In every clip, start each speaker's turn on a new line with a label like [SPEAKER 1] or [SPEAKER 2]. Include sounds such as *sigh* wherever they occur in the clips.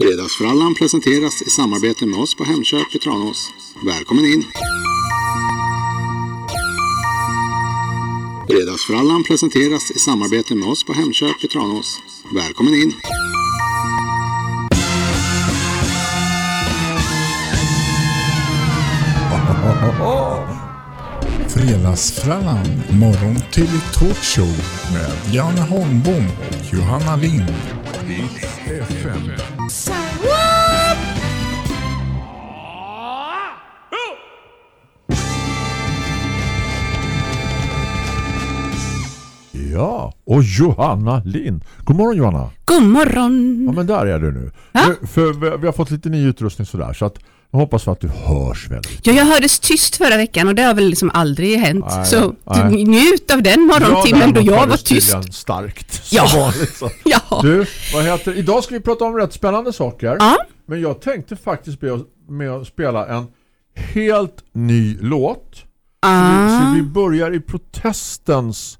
[SPEAKER 1] Fredagsfrallan presenteras i samarbete med oss på Hemköp i Tranås. Välkommen in! Fredagsfrallan presenteras i samarbete med oss på Hemköp i Tranås. Välkommen in! *laughs*
[SPEAKER 2] Fredagsfrallan, morgon till talkshow med Janne Holmbom och Johanna Lind. FM.
[SPEAKER 3] Ja, och Johanna Lind. God morgon Johanna.
[SPEAKER 4] God morgon!
[SPEAKER 3] Ja men där är du nu.
[SPEAKER 4] Ja.
[SPEAKER 3] Nu, För vi- vi har fått lite ny utrustning sådär så att jag hoppas att du hörs väldigt.
[SPEAKER 4] Ja, jag hördes tyst förra veckan och det har väl liksom aldrig hänt.
[SPEAKER 3] Nej,
[SPEAKER 4] så
[SPEAKER 3] nej.
[SPEAKER 4] njut av den morgontimmen då
[SPEAKER 3] däremot
[SPEAKER 4] jag var tyst.
[SPEAKER 3] starkt. *laughs*
[SPEAKER 4] Ja.
[SPEAKER 3] så. *laughs*
[SPEAKER 4] Ja.
[SPEAKER 3] Du, vad heter Idag ska vi prata om rätt spännande saker.
[SPEAKER 4] Ja.
[SPEAKER 3] Men jag tänkte faktiskt be med att spela en helt ny låt. Så,
[SPEAKER 4] Ah.
[SPEAKER 3] så vi börjar i protestens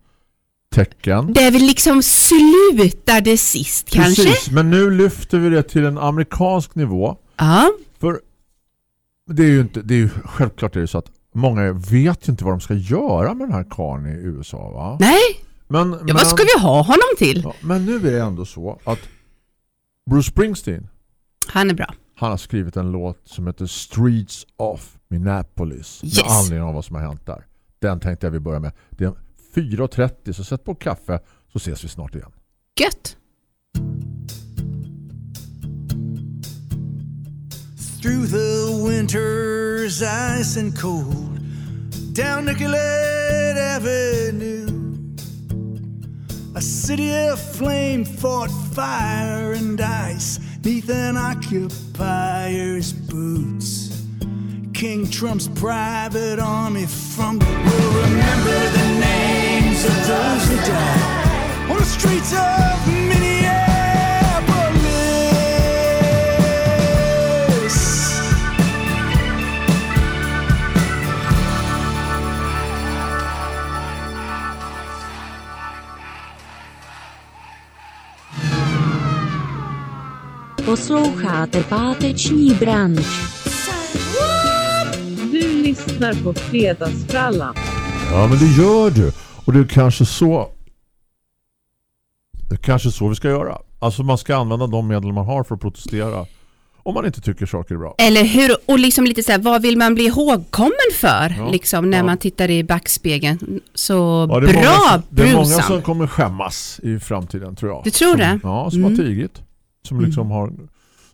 [SPEAKER 3] tecken.
[SPEAKER 4] Det är väl liksom slutade sist kanske?
[SPEAKER 3] Precis, men nu lyfter vi det till en amerikansk nivå.
[SPEAKER 4] Ja.
[SPEAKER 3] För det är ju inte, det är ju självklart är det så att många vet ju inte vad de ska göra med den här karln i USA va?
[SPEAKER 4] Nej,
[SPEAKER 3] Men,
[SPEAKER 4] ja,
[SPEAKER 3] men,
[SPEAKER 4] vad ska vi ha honom till?
[SPEAKER 3] ja, men nu är det ändå så att Bruce Springsteen
[SPEAKER 4] Han är bra.
[SPEAKER 3] han har skrivit en låt som heter Streets of Minneapolis
[SPEAKER 4] Yes.
[SPEAKER 3] med anledning av vad som har hänt där. Den tänkte jag vi börjar med. Det är 4.30 så sätt på kaffe så ses vi snart igen.
[SPEAKER 4] Gött.
[SPEAKER 5] Through the winter's ice and cold, down Nicollet Avenue. A city of flame fought fire and ice neath an occupier's boots. King Trump's private army from will remember the names of those who died on the streets of
[SPEAKER 6] Posloucháte páteční branč.
[SPEAKER 7] Du lyssnar på Fredagsfrallan.
[SPEAKER 3] Ja, men det gör du. Och det är kanske så det är kanske så vi ska göra. Alltså man ska använda de medel man har för att protestera om man inte tycker saker är bra.
[SPEAKER 4] Eller hur? Och liksom lite så här, vad vill man bli ihågkommen för?
[SPEAKER 3] Ja.
[SPEAKER 4] Liksom när
[SPEAKER 3] Ja.
[SPEAKER 4] man tittar i backspegeln. Så
[SPEAKER 3] Ja,
[SPEAKER 4] bra,
[SPEAKER 3] många, som- Det är många som kommer skämmas i framtiden tror jag.
[SPEAKER 4] Du tror
[SPEAKER 3] som,
[SPEAKER 4] det?
[SPEAKER 3] Ja, som
[SPEAKER 4] Mm.
[SPEAKER 3] har tigit. Som liksom har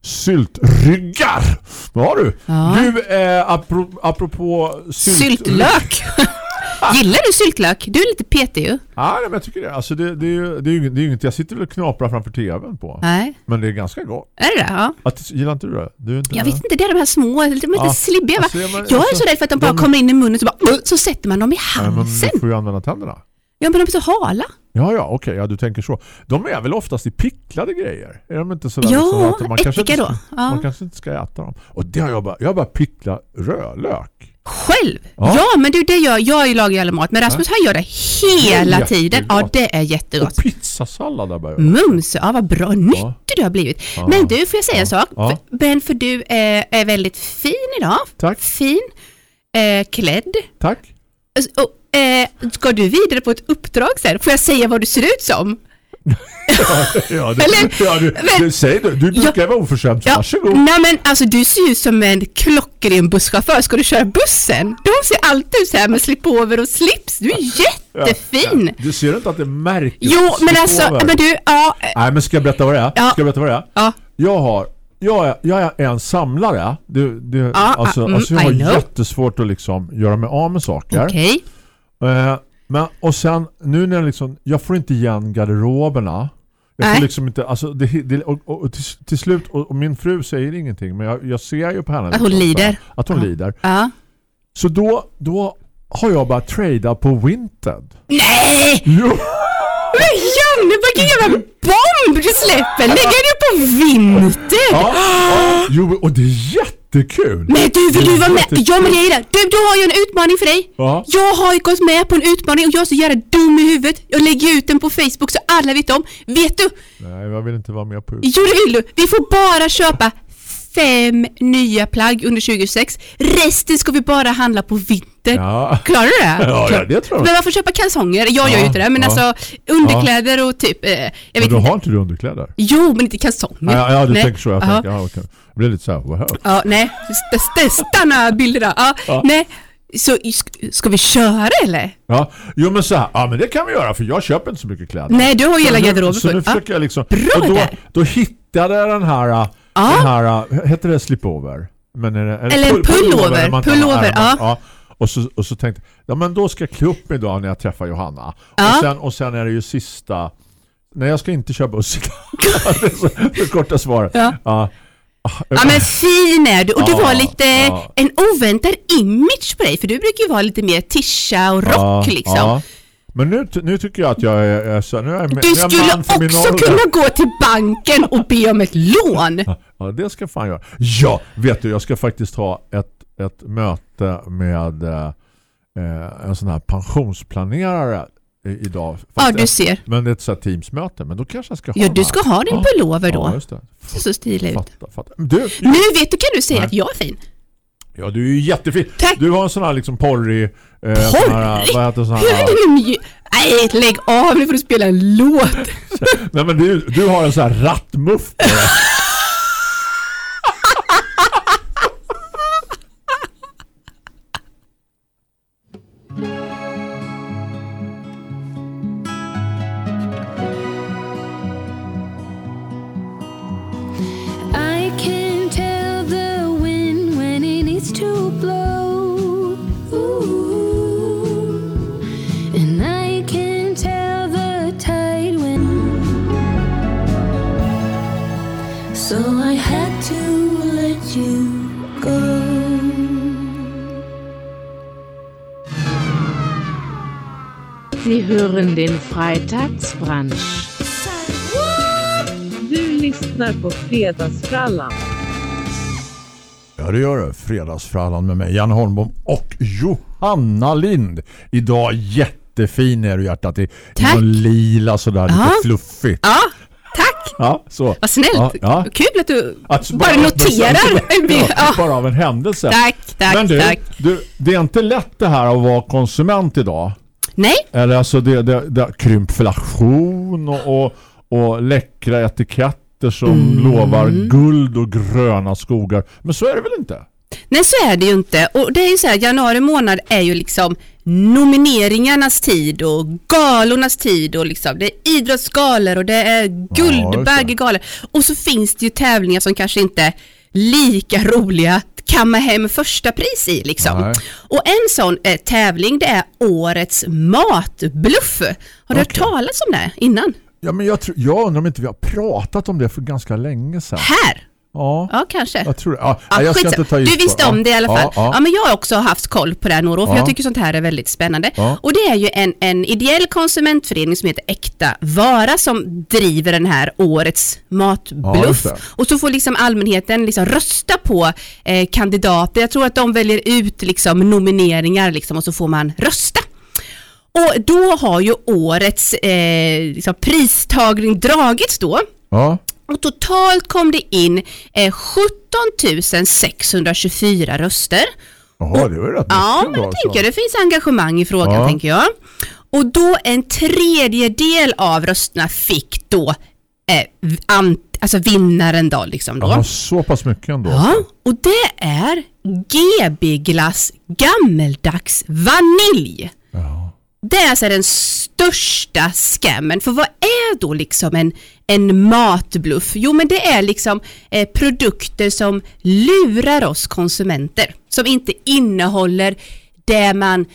[SPEAKER 3] syltryggar. Vad har du?
[SPEAKER 4] Ja.
[SPEAKER 3] Du, eh, apro, apropå sylt...
[SPEAKER 4] Syltlök. *laughs* Gillar du syltlök? Du är lite petig ju.
[SPEAKER 3] Ja, nej, men jag tycker det. Alltså det, det, är ju, det, är ju, det är ju inget jag sitter väl och knaprar framför tvn på.
[SPEAKER 4] Nej.
[SPEAKER 3] Men det är ganska gott.
[SPEAKER 4] Är det det? Ja.
[SPEAKER 3] Att, gillar inte du det? Du är inte
[SPEAKER 4] Jag vet inte, det är de här små, de är lite
[SPEAKER 3] Ja,
[SPEAKER 4] slibbiga va?
[SPEAKER 3] alltså, ja, men
[SPEAKER 4] jag är
[SPEAKER 3] alltså,
[SPEAKER 4] så rädd för att de bara
[SPEAKER 3] de-
[SPEAKER 4] kommer in i munnen så bara, så sätter man dem i
[SPEAKER 3] Nej, men
[SPEAKER 4] halsen.
[SPEAKER 3] du får ju använda tänderna.
[SPEAKER 4] Ja men de är så hala.
[SPEAKER 3] Ja, ja, okej, ja, du tänker så. De är väl oftast i picklade grejer? Är de inte sådär
[SPEAKER 4] Ja,
[SPEAKER 3] liksom att man kanske, inte,
[SPEAKER 4] då. Ja.
[SPEAKER 3] man kanske inte ska äta dem? Och det har jag bara, jag bara pickla rödlök.
[SPEAKER 4] Själv?
[SPEAKER 3] Ja.
[SPEAKER 4] Ja. men du det gör, jag lagar ju all mat, men Rasmus han gör det hela
[SPEAKER 3] Det
[SPEAKER 4] tiden. Ja det är
[SPEAKER 3] Och
[SPEAKER 4] jättegott.
[SPEAKER 3] pizzasallad där bara.
[SPEAKER 4] Mums, ja vad bra, nyttig du har blivit.
[SPEAKER 3] Ja.
[SPEAKER 4] Men du, får jag säga en sak?
[SPEAKER 3] Ja.
[SPEAKER 4] För, men för du är, är väldigt fin idag.
[SPEAKER 3] Tack.
[SPEAKER 4] Fin, eh, klädd.
[SPEAKER 3] Tack.
[SPEAKER 4] Och, eh, ska du vidare på ett uppdrag sen? Får jag säga vad du ser ut som? *laughs*
[SPEAKER 3] Ja, det,
[SPEAKER 4] Eller-
[SPEAKER 3] ja, du,
[SPEAKER 4] men-
[SPEAKER 3] du, säg det. Du brukar vara oförskämd.
[SPEAKER 4] Ja,
[SPEAKER 3] Varsågod.
[SPEAKER 4] nej men alltså du ser ut som en klockren busschaufför. Ska du köra bussen? De ser alltid ut så här med slipover och slips. Du är jättefin.
[SPEAKER 3] Ja, du ser inte att det märks?
[SPEAKER 4] Jo, men alltså, men du, ja,
[SPEAKER 3] Nej, men ska jag berätta vad det är?
[SPEAKER 4] Ja.
[SPEAKER 3] Ska jag berätta vad det är?
[SPEAKER 4] ja,
[SPEAKER 3] Jag har jag är, jag är en samlare. Det, det,
[SPEAKER 4] Ja,
[SPEAKER 3] alltså,
[SPEAKER 4] mm,
[SPEAKER 3] alltså jag har jättesvårt att liksom göra mig av med saker.
[SPEAKER 4] okej.
[SPEAKER 3] Eh, men, och sen, nu när jag liksom, jag får inte igen garderoberna. Jag får
[SPEAKER 4] Nej.
[SPEAKER 3] liksom inte, alltså det, det, och, och, till, till slut, och, och min fru säger ingenting, men jag, jag ser ju på henne.
[SPEAKER 4] Att hon
[SPEAKER 3] liksom,
[SPEAKER 4] lider.
[SPEAKER 3] Att hon
[SPEAKER 4] Ja.
[SPEAKER 3] lider.
[SPEAKER 4] Ja.
[SPEAKER 3] Så då, då har jag bara tradat på Vinted.
[SPEAKER 4] Nej!
[SPEAKER 3] Jo!
[SPEAKER 4] Men Janne, vilken jävla bomb du släpper! Lägger du på vinter?
[SPEAKER 3] Ja, ja, *gasps* jo, och det är jättekul.
[SPEAKER 4] Men du, vill du vara med? Ja men det är det. Du, då har jag en utmaning för dig.
[SPEAKER 3] Ja.
[SPEAKER 4] Jag har ju gått med på en utmaning och jag är så jävla dum i huvudet. Jag lägger ut den på Facebook så alla vet om. Vet du?
[SPEAKER 3] Nej, jag vill inte vara med på
[SPEAKER 4] Jo det vill du. Vi får bara köpa fem nya plagg under 2026. Resten ska vi bara handla på vinter.
[SPEAKER 3] Ja.
[SPEAKER 4] Klarar du det?
[SPEAKER 3] Ja, ja, det tror jag.
[SPEAKER 4] Men man får köpa kalsonger. Jag gör ju
[SPEAKER 3] Ja,
[SPEAKER 4] inte det. Men
[SPEAKER 3] ja.
[SPEAKER 4] alltså underkläder och typ... Eh, jag
[SPEAKER 3] Men
[SPEAKER 4] vet
[SPEAKER 3] då
[SPEAKER 4] inte.
[SPEAKER 3] har inte du underkläder?
[SPEAKER 4] Jo, men inte kalsonger.
[SPEAKER 3] Ja, ja du
[SPEAKER 4] Nej.
[SPEAKER 3] tänker så. Jag tänker, ja, okej. Det blir lite så här, wow.
[SPEAKER 4] Ja, nej. St- st- stanna bilderna. Ja,
[SPEAKER 3] Ja.
[SPEAKER 4] nej. Så sk- ska vi köra eller?
[SPEAKER 3] Ja, jo men så här, ja men det kan vi göra för jag köper inte så mycket kläder.
[SPEAKER 4] Nej, du har ju hela garderoben
[SPEAKER 3] Så nu.
[SPEAKER 4] Ja.
[SPEAKER 3] försöker jag liksom,
[SPEAKER 4] Bra
[SPEAKER 3] och då, då hittade jag den här,
[SPEAKER 4] Ja.
[SPEAKER 3] den här, äh, heter det slipover? Men är det, är
[SPEAKER 4] Eller pullover,
[SPEAKER 3] har
[SPEAKER 4] pullover,
[SPEAKER 3] ärmar?
[SPEAKER 4] ja.
[SPEAKER 3] Och så, och så tänkte jag, ja men då ska jag klä upp mig idag när jag träffar Johanna.
[SPEAKER 4] Ja.
[SPEAKER 3] Och, sen, och sen är det ju sista, nej jag ska inte köra buss. *laughs* det är så, det korta svaret.
[SPEAKER 4] Ja.
[SPEAKER 3] Ja.
[SPEAKER 4] Ja men fin är du och
[SPEAKER 3] Ja,
[SPEAKER 4] var lite
[SPEAKER 3] ja.
[SPEAKER 4] en oväntad image på dig för du brukar ju vara lite mer tisha och rock
[SPEAKER 3] Ja,
[SPEAKER 4] liksom.
[SPEAKER 3] ja. Men nu, nu tycker jag att jag är, är så, nu är nu
[SPEAKER 4] Du
[SPEAKER 3] jag
[SPEAKER 4] skulle också kunna gå till banken och be om ett lån.
[SPEAKER 3] Ja, det ska fan göra. Ja, vet du, jag ska faktiskt ha ett, ett möte med eh, en sån här pensionsplanerare idag.
[SPEAKER 4] Ja,
[SPEAKER 3] Fast
[SPEAKER 4] du
[SPEAKER 3] ett-
[SPEAKER 4] ser.
[SPEAKER 3] Men det är ett här teamsmöte, men då kanske jag ska ha
[SPEAKER 4] Ja, du
[SPEAKER 3] här.
[SPEAKER 4] ska ha din
[SPEAKER 3] Ja.
[SPEAKER 4] pullover då.
[SPEAKER 3] Ja, just det.
[SPEAKER 4] Ser så stilig ut.
[SPEAKER 3] Fatta, fatta. Du,
[SPEAKER 4] Nu vet du, kan du säga att jag är fin.
[SPEAKER 3] ja, du är ju jättefin.
[SPEAKER 4] Tack.
[SPEAKER 3] Du har en sån här liksom porrig... Eh, sån här,
[SPEAKER 4] Porrig?
[SPEAKER 3] vad heter sån
[SPEAKER 4] Hur är
[SPEAKER 3] här,
[SPEAKER 4] det mju- Nej, lägg av nu får du spela en låt. *laughs*
[SPEAKER 3] nej men du, du har en sån här rattmuff på dig. *laughs*
[SPEAKER 7] hören den Freitagsbrunch. Du lyssnar på Fredagsfrallan.
[SPEAKER 3] Ja, det gör det. Fredagsfrallan med mig, Janne Holmbom och Johanna Lind. Idag jättefin är du hjärtat.
[SPEAKER 4] Tack.
[SPEAKER 3] någon lila sådär, lite
[SPEAKER 4] Ja.
[SPEAKER 3] fluffigt.
[SPEAKER 4] Ja, tack.
[SPEAKER 3] Ja, så.
[SPEAKER 4] Vad snällt.
[SPEAKER 3] Ja, ja.
[SPEAKER 4] Kul att du
[SPEAKER 3] Att
[SPEAKER 4] bara noterar.
[SPEAKER 3] Ja,
[SPEAKER 4] Ja.
[SPEAKER 3] bara av en händelse.
[SPEAKER 4] Tack, tack,
[SPEAKER 3] Men du,
[SPEAKER 4] tack.
[SPEAKER 3] du, det är inte lätt det här att vara konsument idag.
[SPEAKER 4] Nej,
[SPEAKER 3] Eller alltså det, det, det krympflation och, och, och läckra etiketter som
[SPEAKER 4] Mm.
[SPEAKER 3] lovar guld och gröna skogar. Men så är det väl inte?
[SPEAKER 4] nej så är det ju inte. Och det är ju så här, januari månad är ju liksom nomineringarnas tid och galornas tid och liksom det är idrottsgalor och det är guldbaggegalor. Och så finns det ju tävlingar som kanske inte lika roliga att kamma hem första pris i liksom.
[SPEAKER 3] Nej.
[SPEAKER 4] Och en sån eh, tävling det är årets matbluff. Har du hört
[SPEAKER 3] Okej.
[SPEAKER 4] talas om det innan?
[SPEAKER 3] Ja, men jag, tror, jag undrar om inte vi har pratat om det för ganska länge sedan.
[SPEAKER 4] Här?
[SPEAKER 3] Ja,
[SPEAKER 4] Ja, kanske.
[SPEAKER 3] jag tror. Ja,
[SPEAKER 4] Ja,
[SPEAKER 3] jag ska inte ta
[SPEAKER 4] du
[SPEAKER 3] på
[SPEAKER 4] visste om det i alla fall. Ja, men jag har också haft koll på det här några år, för
[SPEAKER 3] Ja.
[SPEAKER 4] jag tycker sånt här är väldigt spännande. Och det är ju en, en ideell konsumentförening som heter Äkta Vara som driver den här årets matbluff. och så får liksom allmänheten liksom rösta på eh, kandidater. Jag tror att de väljer ut liksom nomineringar liksom, och så får man rösta. Och då har ju årets eh, liksom pristagning dragits då.
[SPEAKER 3] Ja.
[SPEAKER 4] Och totalt kom det in eh, 17 624 röster.
[SPEAKER 3] Jaha, det var ju rätt
[SPEAKER 4] Ja, men
[SPEAKER 3] då,
[SPEAKER 4] jag
[SPEAKER 3] alltså.
[SPEAKER 4] tänker det finns engagemang i frågan
[SPEAKER 3] Ja.
[SPEAKER 4] tänker jag. Och då en tredjedel av rösterna fick då eh, ant, alltså vinnaren då liksom då.
[SPEAKER 3] Ja, så pass mycket ändå.
[SPEAKER 4] Ja, och det är GB-glass gammeldags vanilj.
[SPEAKER 3] Ja.
[SPEAKER 4] Det är alltså den största scammen. För vad är då liksom en, en matbluff? Jo men det är liksom eh, produkter som lurar oss konsumenter. Som inte innehåller det man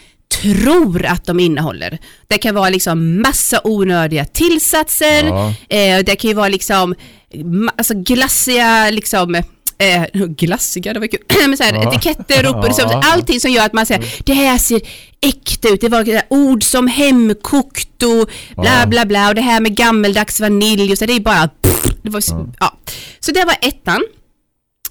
[SPEAKER 4] tror att de innehåller. Det kan vara liksom massa onödiga tillsatser.
[SPEAKER 3] Ja.
[SPEAKER 4] Eh, det kan ju vara liksom alltså glassiga liksom eh, glassiga, det var kul. *clears throat* Men så här,
[SPEAKER 3] Ja.
[SPEAKER 4] etiketter upp *laughs* och
[SPEAKER 3] Ja.
[SPEAKER 4] allting som gör att man säger det här ser äkta ut. Det var ord som hemkokt och bla bla bla och det här med gammeldags vanilj och så det är bara pff, det var, ja. Så det var ettan.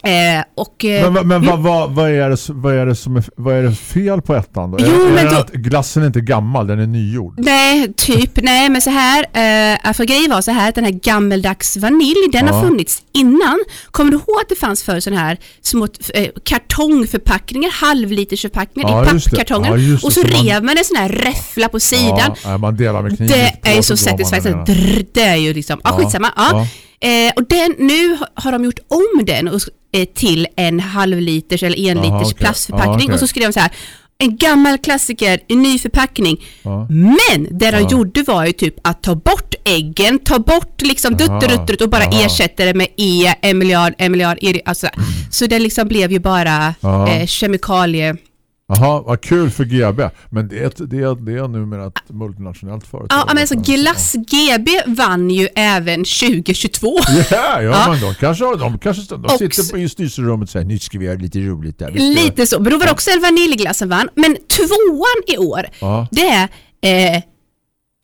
[SPEAKER 4] Eh, och, eh,
[SPEAKER 3] Men, men, men vad, vad, vad, är det, vad, är det som är, vad är det fel på ettan då?
[SPEAKER 4] Jo,
[SPEAKER 3] är, är
[SPEAKER 4] men
[SPEAKER 3] det
[SPEAKER 4] då-
[SPEAKER 3] att glassen är inte gammal, den är nygjord?
[SPEAKER 4] Nej, typ. *laughs* Nej, men så här. Eh, för grejen var så här att den här gammeldags vanilj, den
[SPEAKER 3] Ja.
[SPEAKER 4] har funnits innan. Kommer du ihåg att det fanns för sådana här små eh, kartongförpackningar, halvlitersförpackningar
[SPEAKER 3] Ja,
[SPEAKER 4] i pappkartonger?
[SPEAKER 3] Ja,
[SPEAKER 4] och så
[SPEAKER 3] Så
[SPEAKER 4] rev man en sån här räffla på sidan.
[SPEAKER 3] Ja, man delar med kniven.
[SPEAKER 4] Det är ju så satisfying. Det är ju liksom, ja,
[SPEAKER 3] Ja,
[SPEAKER 4] skitsamma. Ja. Eh, och den, nu har de gjort om den och, till en halvliters eller en
[SPEAKER 3] Aha,
[SPEAKER 4] liters
[SPEAKER 3] okej.
[SPEAKER 4] plastförpackning
[SPEAKER 3] Ja, okej.
[SPEAKER 4] och så skrev de så här en gammal klassiker, en ny förpackning.
[SPEAKER 3] Ja.
[SPEAKER 4] Men det de
[SPEAKER 3] Ja.
[SPEAKER 4] gjorde var ju typ att ta bort äggen, ta bort liksom
[SPEAKER 3] Aha.
[SPEAKER 4] dutt och bara
[SPEAKER 3] Aha.
[SPEAKER 4] ersätta det med E, en miljard, en miljard, alltså. Så det liksom blev ju bara
[SPEAKER 3] Ja.
[SPEAKER 4] eh, kemikalie...
[SPEAKER 3] Jaha, vad kul för GB. Men det är, det är, det är numera ett multinationellt företag.
[SPEAKER 4] Ja, men alltså Glass GB vann ju även 2022. *laughs*
[SPEAKER 3] Ja, ja,
[SPEAKER 4] Ja.
[SPEAKER 3] men de kanske, de kanske de
[SPEAKER 4] Och-
[SPEAKER 3] sitter i styrelserummet och säger nu ska vi göra lite roligt där.
[SPEAKER 4] Lite så, men då var det också en vaniljglass som vann. Men tvåan i år,
[SPEAKER 3] Ja.
[SPEAKER 4] det är eh,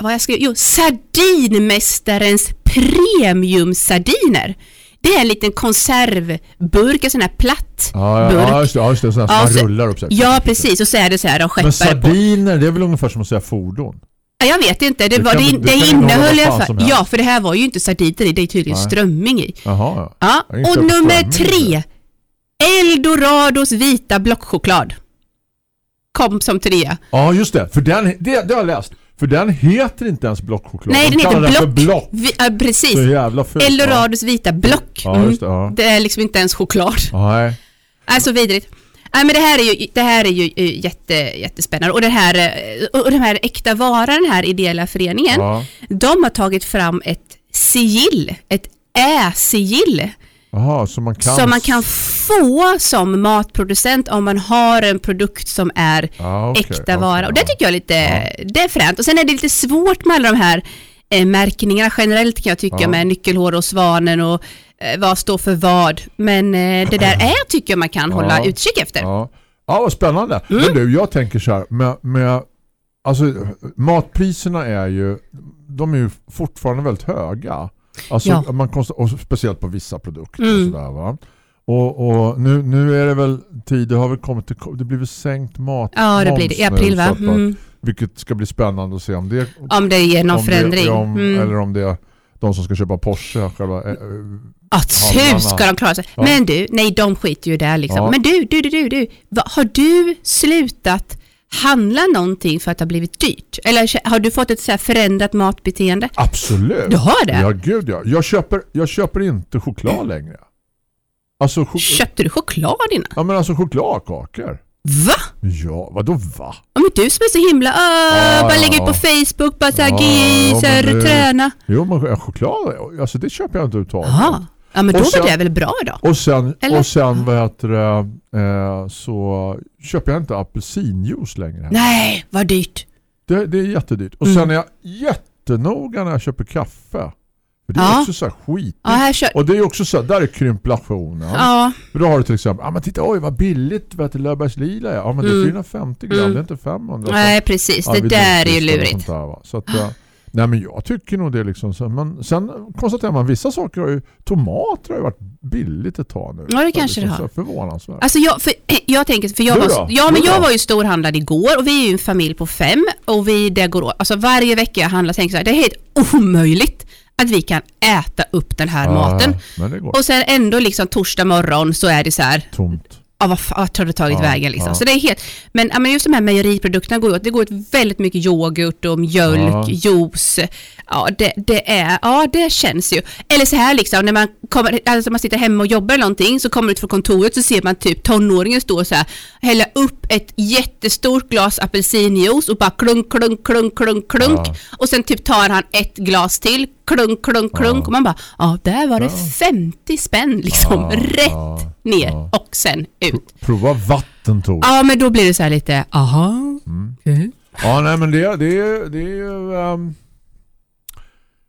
[SPEAKER 4] vad jag ska, jo, Sardinmästarens premiumsardiner. Det är en liten konservburk, en sån här platt
[SPEAKER 3] Ja, ja,
[SPEAKER 4] burk.
[SPEAKER 3] ja, just det. Ja, just det. Sådana
[SPEAKER 4] Ja,
[SPEAKER 3] som
[SPEAKER 4] så-
[SPEAKER 3] man rullar upp sig.
[SPEAKER 4] Ja, precis. Och så är det så här, de
[SPEAKER 3] Men
[SPEAKER 4] skeppar på.
[SPEAKER 3] sardiner, det är väl ungefär som att säga fordon?
[SPEAKER 4] Ja, jag vet inte, det,
[SPEAKER 3] Det
[SPEAKER 4] var,
[SPEAKER 3] kan-
[SPEAKER 4] det,
[SPEAKER 3] det
[SPEAKER 4] det, innehöll i alla fall. Ja, för det här var ju inte sardiner i, det är tydligen
[SPEAKER 3] Nej.
[SPEAKER 4] strömming i.
[SPEAKER 3] Jaha, ja.
[SPEAKER 4] Ja, och nummer tre. Eldorados vita blockchoklad. Kom som trea.
[SPEAKER 3] Ja, just det. För den, det, det har jag läst. För den heter inte ens blockchoklad.
[SPEAKER 4] Nej,
[SPEAKER 3] De
[SPEAKER 4] den heter block.
[SPEAKER 3] för block.
[SPEAKER 4] Vi, ja, precis.
[SPEAKER 3] Så jävla fult.
[SPEAKER 4] Eldorados vita block.
[SPEAKER 3] Ja,
[SPEAKER 4] Mm.
[SPEAKER 3] det. Ja.
[SPEAKER 4] Det är liksom inte ens choklad.
[SPEAKER 3] Nej.
[SPEAKER 4] Alltså vidrigt. Nej men det här är ju, det här är ju eh, jätte, jättespännande och den här, eh, och den här äkta varan, den här ideella föreningen,
[SPEAKER 3] Ja.
[SPEAKER 4] de har tagit fram ett sigill, ett ä-sigill
[SPEAKER 3] Jaha, så man kan...
[SPEAKER 4] som man kan få som matproducent om man har en produkt som är
[SPEAKER 3] Ja, okej,
[SPEAKER 4] äkta vara. Och det tycker jag är lite, det är fränt. Och sen är det lite svårt med alla de här eh, märkningarna generellt kan jag tycka
[SPEAKER 3] Ja.
[SPEAKER 4] med nyckelhår och svanen och eh, vad står för vad. Men eh, det där är tycker jag man kan hålla utkik efter.
[SPEAKER 3] Ja, ja vad spännande.
[SPEAKER 4] Mm.
[SPEAKER 3] Men du, jag tänker så här. Med, med, alltså, matpriserna är ju... De är ju fortfarande väldigt höga. Alltså,
[SPEAKER 4] Ja.
[SPEAKER 3] man och speciellt på vissa produkter.
[SPEAKER 4] Mm.
[SPEAKER 3] Och sådär, va? Och, och nu, nu är det väl tid, det har väl kommit till, det blir väl sänkt mat
[SPEAKER 4] Ja, det blir det. I april va? Mm.
[SPEAKER 3] Vilket ska bli spännande att se om det
[SPEAKER 4] Om det ger någon
[SPEAKER 3] om
[SPEAKER 4] förändring.
[SPEAKER 3] Det, om,
[SPEAKER 4] Mm.
[SPEAKER 3] Eller om det är de som ska köpa Porsche själva, eh,
[SPEAKER 4] Ja, tur ska de klara sig.
[SPEAKER 3] Ja.
[SPEAKER 4] Men du, nej de skiter ju där liksom.
[SPEAKER 3] Ja.
[SPEAKER 4] Men du, du, du, du, du. Har du slutat handla någonting för att det har blivit dyrt? Eller har du fått ett så förändrat matbeteende?
[SPEAKER 3] Absolut.
[SPEAKER 4] Du har det?
[SPEAKER 3] Ja, gud ja. Jag köper, jag köper inte choklad längre. Alltså, chok-
[SPEAKER 4] Köpte du choklad innan?
[SPEAKER 3] ja, men alltså chokladkakor.
[SPEAKER 4] Va?
[SPEAKER 3] Ja, vadå va?
[SPEAKER 4] Ja, men du som är så himla, öh,
[SPEAKER 3] Ja,
[SPEAKER 4] bara lägger ut på Facebook, bara såhär,
[SPEAKER 3] Ja,
[SPEAKER 4] ja, träna.
[SPEAKER 3] Jo, men choklad, alltså det köper jag inte uttaget.
[SPEAKER 4] Jaha. Ja, men
[SPEAKER 3] Och
[SPEAKER 4] då
[SPEAKER 3] sen-
[SPEAKER 4] var det väl bra då?
[SPEAKER 3] Och sen,
[SPEAKER 4] Eller?
[SPEAKER 3] och sen vad heter det, eh, så köper jag inte apelsinjuice längre.
[SPEAKER 4] Nej, vad dyrt.
[SPEAKER 3] Det, det är jättedyrt. Och
[SPEAKER 4] Mm.
[SPEAKER 3] sen är jag jättenoga när jag köper kaffe. För det är
[SPEAKER 4] Ja.
[SPEAKER 3] också så här skit.
[SPEAKER 4] Ja, kör...
[SPEAKER 3] Och det är också så här, där är krymplationen.
[SPEAKER 4] Ja,
[SPEAKER 3] För då har du till exempel, ja men titta oj vad billigt vet du, Löfbergs lila. Ja men det är
[SPEAKER 4] Mm.
[SPEAKER 3] 450 gram,
[SPEAKER 4] Mm.
[SPEAKER 3] det är inte 500.
[SPEAKER 4] nej precis. Det där är ju lurigt.
[SPEAKER 3] där. Så att, eh, nej men jag tycker nog det liksom. Men sen konstaterar man vissa saker har ju, tomater har ju varit billigt ett tag nu.
[SPEAKER 4] Ja, det kanske
[SPEAKER 3] liksom
[SPEAKER 4] det har.
[SPEAKER 3] Förvånansvärt.
[SPEAKER 4] Alltså jag, för, jag tänker, för jag
[SPEAKER 3] Du
[SPEAKER 4] var,
[SPEAKER 3] då?
[SPEAKER 4] ja, men
[SPEAKER 3] Du
[SPEAKER 4] jag
[SPEAKER 3] då?
[SPEAKER 4] var ju storhandlad igår och vi är ju en familj på fem och vi, det går. Alltså varje vecka jag handlar tänker så här, det är helt omöjligt att vi kan äta upp den här maten.
[SPEAKER 3] Det går
[SPEAKER 4] Och sen ändå liksom torsdag morgon så är det så här,
[SPEAKER 3] tomt.
[SPEAKER 4] Ja vad fan vart har det tagit
[SPEAKER 3] Ja,
[SPEAKER 4] vägen liksom.
[SPEAKER 3] ja.
[SPEAKER 4] Så det är helt, men, just de här mejeriprodukterna går åt, det går åt väldigt mycket yoghurt och mjölk,
[SPEAKER 3] Ja.
[SPEAKER 4] juice. Ja det, det är, ja det känns ju. Eller så här liksom, när man kommer, alltså man sitter hemma och jobbar eller någonting, så kommer ut från kontoret så ser man typ tonåringen stå så här, hälla upp ett jättestort glas apelsinjuice och bara klunk, klunk, klunk, klunk, klunk.
[SPEAKER 3] Ja.
[SPEAKER 4] Och sen typ tar han ett glas till, klunk, klunk, klunk. Och man bara, ja där var det
[SPEAKER 3] Ja.
[SPEAKER 4] 50 spänn liksom, rätt ner
[SPEAKER 3] ja.
[SPEAKER 4] och sen ut.
[SPEAKER 3] Prova vattentog.
[SPEAKER 4] Ja, men då blir det så här lite, aha.
[SPEAKER 3] Mm. Ja nej men det, det, är- det är ju... ehm,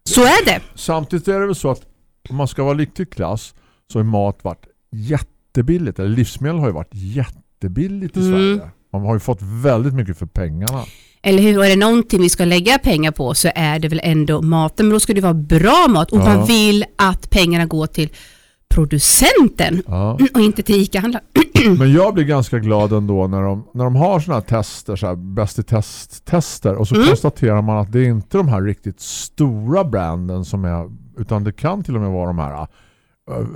[SPEAKER 4] Så är det.
[SPEAKER 3] samtidigt är det väl så att om man ska vara riktigt klass så har mat varit jättebilligt. Eller livsmedel har ju varit jättebilligt i
[SPEAKER 4] Mm.
[SPEAKER 3] Sverige. Man har ju fått väldigt mycket för pengarna.
[SPEAKER 4] Eller hur? Och är det någonting vi ska lägga pengar på så är det väl ändå maten. Men då ska det vara bra mat och
[SPEAKER 3] Ja.
[SPEAKER 4] man vill att pengarna går till producenten
[SPEAKER 3] Ja.
[SPEAKER 4] och inte till ICA-handlaren. *clears throat*
[SPEAKER 3] Men jag blir ganska glad ändå när de, när de har såna här tester, så här bäst i test-tester och så
[SPEAKER 4] Mm.
[SPEAKER 3] konstaterar man att det är inte de här riktigt stora branden som är, utan det kan till och med vara de här uh,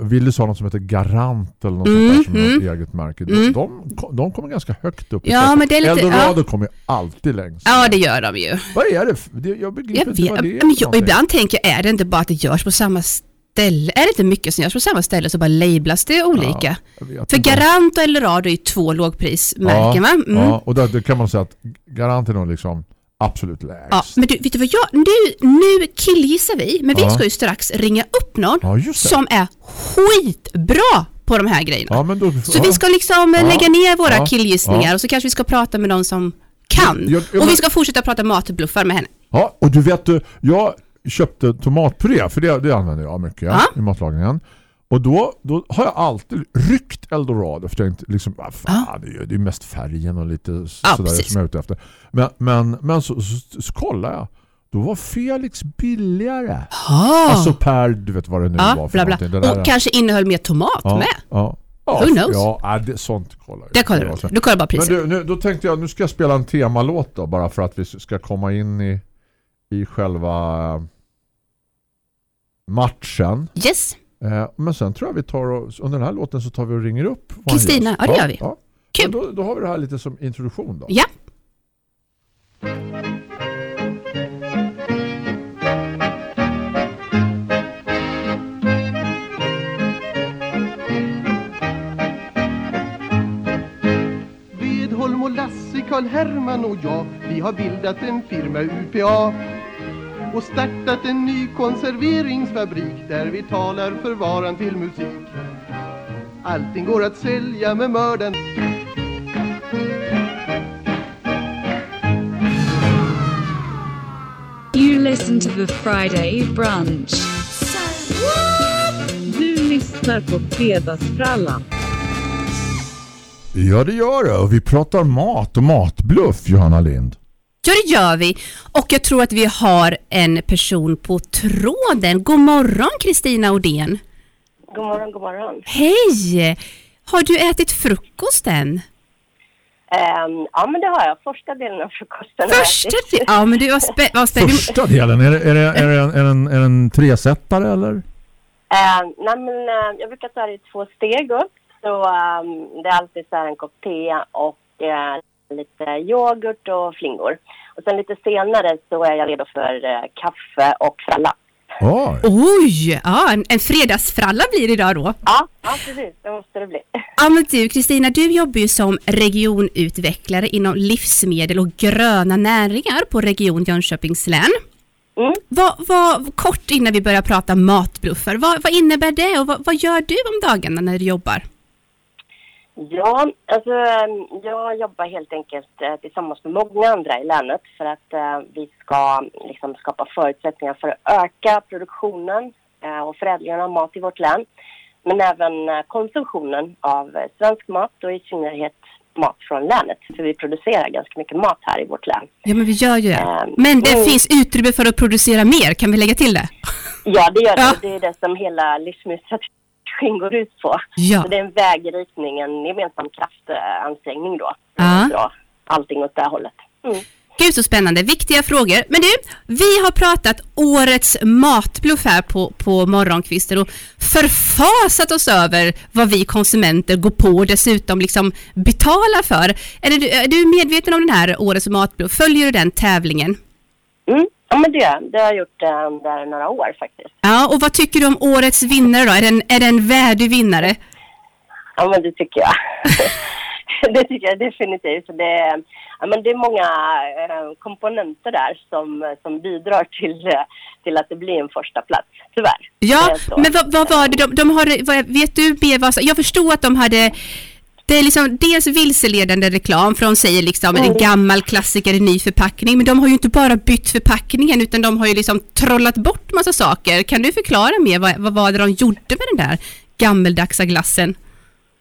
[SPEAKER 3] Willy sa något som heter Garant eller något
[SPEAKER 4] Mm,
[SPEAKER 3] sånt där som är ett
[SPEAKER 4] mm.
[SPEAKER 3] eget märke.
[SPEAKER 4] Mm.
[SPEAKER 3] De, de, kommer ganska högt upp.
[SPEAKER 4] Ja, men det är lite-
[SPEAKER 3] Eldorado
[SPEAKER 4] ja.
[SPEAKER 3] kommer alltid längst.
[SPEAKER 4] Ja, det gör de ju.
[SPEAKER 3] Vad är det? jag begriper
[SPEAKER 4] Jag
[SPEAKER 3] inte
[SPEAKER 4] vet,
[SPEAKER 3] vad det är.
[SPEAKER 4] men jag, ibland tänker jag, är det inte bara att det görs på samma ställe? Är det inte mycket som görs på samma ställe så bara lablas det olika?
[SPEAKER 3] Vet
[SPEAKER 4] För. Garant och Eldorado är ju två lågprismärken va? Mm.
[SPEAKER 3] Ja, och där kan man säga att Garant är nog liksom absolut lägst.
[SPEAKER 4] Ja, men du, vet du vad jag, nu, nu killgissar vi, men vi
[SPEAKER 3] Ja.
[SPEAKER 4] ska ju strax ringa upp någon
[SPEAKER 3] Ja,
[SPEAKER 4] som är skitbra på de här grejerna.
[SPEAKER 3] Ja, då,
[SPEAKER 4] Så
[SPEAKER 3] ja.
[SPEAKER 4] vi ska liksom eh,
[SPEAKER 3] Ja.
[SPEAKER 4] lägga ner våra
[SPEAKER 3] Ja.
[SPEAKER 4] killgissningar
[SPEAKER 3] Ja.
[SPEAKER 4] och så kanske vi ska prata med någon som kan.
[SPEAKER 3] Jag- jag-
[SPEAKER 4] och vi ska fortsätta prata matbluffar med henne.
[SPEAKER 3] Ja, och du vet du, jag köpte tomatpuré, för det, det använder jag mycket
[SPEAKER 4] Ja.
[SPEAKER 3] i matlagningen. Och då, då har jag alltid ryckt Eldorado för jag tänkte liksom, vad fan, det är ju det är mest färgen och lite sådär
[SPEAKER 4] precis.
[SPEAKER 3] som jag är ute efter. Men, men, men så, så, så kollar jag. Då var Felix billigare.
[SPEAKER 4] Ah.
[SPEAKER 3] Alltså per, du vet vad det nu
[SPEAKER 4] ja,
[SPEAKER 3] var för
[SPEAKER 4] bla bla.
[SPEAKER 3] Det där-
[SPEAKER 4] Och kanske innehöll mer tomat
[SPEAKER 3] ja,
[SPEAKER 4] med.
[SPEAKER 3] Ja. Ja,
[SPEAKER 4] Who knows?
[SPEAKER 3] Ja, det, sånt kollar jag.
[SPEAKER 4] Det kollar du. Du kollar bara
[SPEAKER 3] Men
[SPEAKER 4] priset.
[SPEAKER 3] du, nu, då tänkte jag, nu ska jag spela en temalåt då, bara för att vi ska komma in i, i själva matchen.
[SPEAKER 4] Yes.
[SPEAKER 3] Eh, men sen tror jag vi tar och, under den här låten så tar vi och ringer upp
[SPEAKER 4] Kristina, ja, det gör vi.
[SPEAKER 3] Ja.
[SPEAKER 4] Kul.
[SPEAKER 3] Då, då har vi det här lite som introduktion då.
[SPEAKER 4] Ja.
[SPEAKER 8] Vedholm och Lasse, Karl Herman och jag Vi har bildat en firma UPA Och startat en ny konserveringsfabrik Där vi talar för varan till musik Allting går att sälja med mörden
[SPEAKER 6] You listen to the Friday brunch.
[SPEAKER 7] Du lyssnar på Fredagsfrallan.
[SPEAKER 3] Ja, det gör det. Och vi pratar mat och matbluff, Johanna Lind.
[SPEAKER 4] Ja, det gör vi. Och jag tror att vi har en person på tråden. God morgon Kristina Odén.
[SPEAKER 9] God morgon, god morgon.
[SPEAKER 4] Hej! Har du ätit frukost än?
[SPEAKER 9] Ehm, ja, men det har jag. Första delen av frukosten
[SPEAKER 4] Första till... Ja, men du var spä... var spä...
[SPEAKER 3] Första delen, är det, är det, är det, en, är det, en, är en tresättare eller?
[SPEAKER 9] Ehm, nej, men eh, jag brukar ta det i två steg upp. Så ehm, det är alltid så här en kopp te och eh, lite yoghurt och flingor. Och sen lite senare så är jag redo för eh, kaffe och fralla.
[SPEAKER 3] Oj!
[SPEAKER 4] Oj! Ja, en, en fredagsfralla blir det idag då.
[SPEAKER 9] Ja, ja precis. Det måste det bli.
[SPEAKER 4] Ja, men du Kristina, du jobbar ju som regionutvecklare inom livsmedel och gröna näringar på Region Jönköpings län.
[SPEAKER 9] Mm.
[SPEAKER 4] Vad, vad, kort innan vi börjar prata matbluffar, vad, vad innebär det och vad, vad gör du om dagarna när du jobbar?
[SPEAKER 9] Ja, alltså ehm, jag jobbar helt enkelt eh, tillsammans med många andra i länet för att eh, vi ska liksom skapa förutsättningar för att öka produktionen eh, och förädlingen av mat i vårt län. Men även eh, konsumtionen av eh, svensk mat och i synnerhet mat från länet. För vi producerar ganska mycket mat här i vårt län.
[SPEAKER 4] Ja, men vi gör ju det. Men det
[SPEAKER 9] mm.
[SPEAKER 4] finns utrymme för att producera mer, kan vi lägga till det?
[SPEAKER 9] Ja, det gör det.
[SPEAKER 4] Ja.
[SPEAKER 9] Det är det som hela livsmedelsstrategin *laughs* går ut på.
[SPEAKER 4] Ja.
[SPEAKER 9] Så det är en vägritning, en gemensam kraftansträngning då.
[SPEAKER 4] Ja.
[SPEAKER 9] Dra allting åt det hållet. Mm.
[SPEAKER 4] Gud så spännande, viktiga frågor. Men du, vi har pratat årets matbluff här på, på morgonkvisten och förfasat oss över vad vi konsumenter går på och dessutom liksom betalar för. Är du, är du medveten om den här årets matbluff? Följer du den tävlingen?
[SPEAKER 9] Mm. Ja, men det, det har jag gjort eh, där några år faktiskt.
[SPEAKER 4] Ja, och vad tycker du om årets vinnare då? Är det en, är det en värdig vinnare?
[SPEAKER 9] Ja, men det tycker jag. *laughs* det tycker jag definitivt. Det, är- ja, men det är många eh, komponenter där som, som bidrar till, eh, till att det blir en första plats tyvärr.
[SPEAKER 4] Ja, men vad, vad var det de, de har, vad, vet du mer vad, jag förstod att de hade det är liksom dels vilseledande reklam för de säger liksom
[SPEAKER 9] Mm.
[SPEAKER 4] en gammal klassiker i ny förpackning men de har ju inte bara bytt förpackningen utan de har ju liksom trollat bort massa saker. Kan du förklara mer vad, vad var det de gjorde med den där gammeldagsa glassen?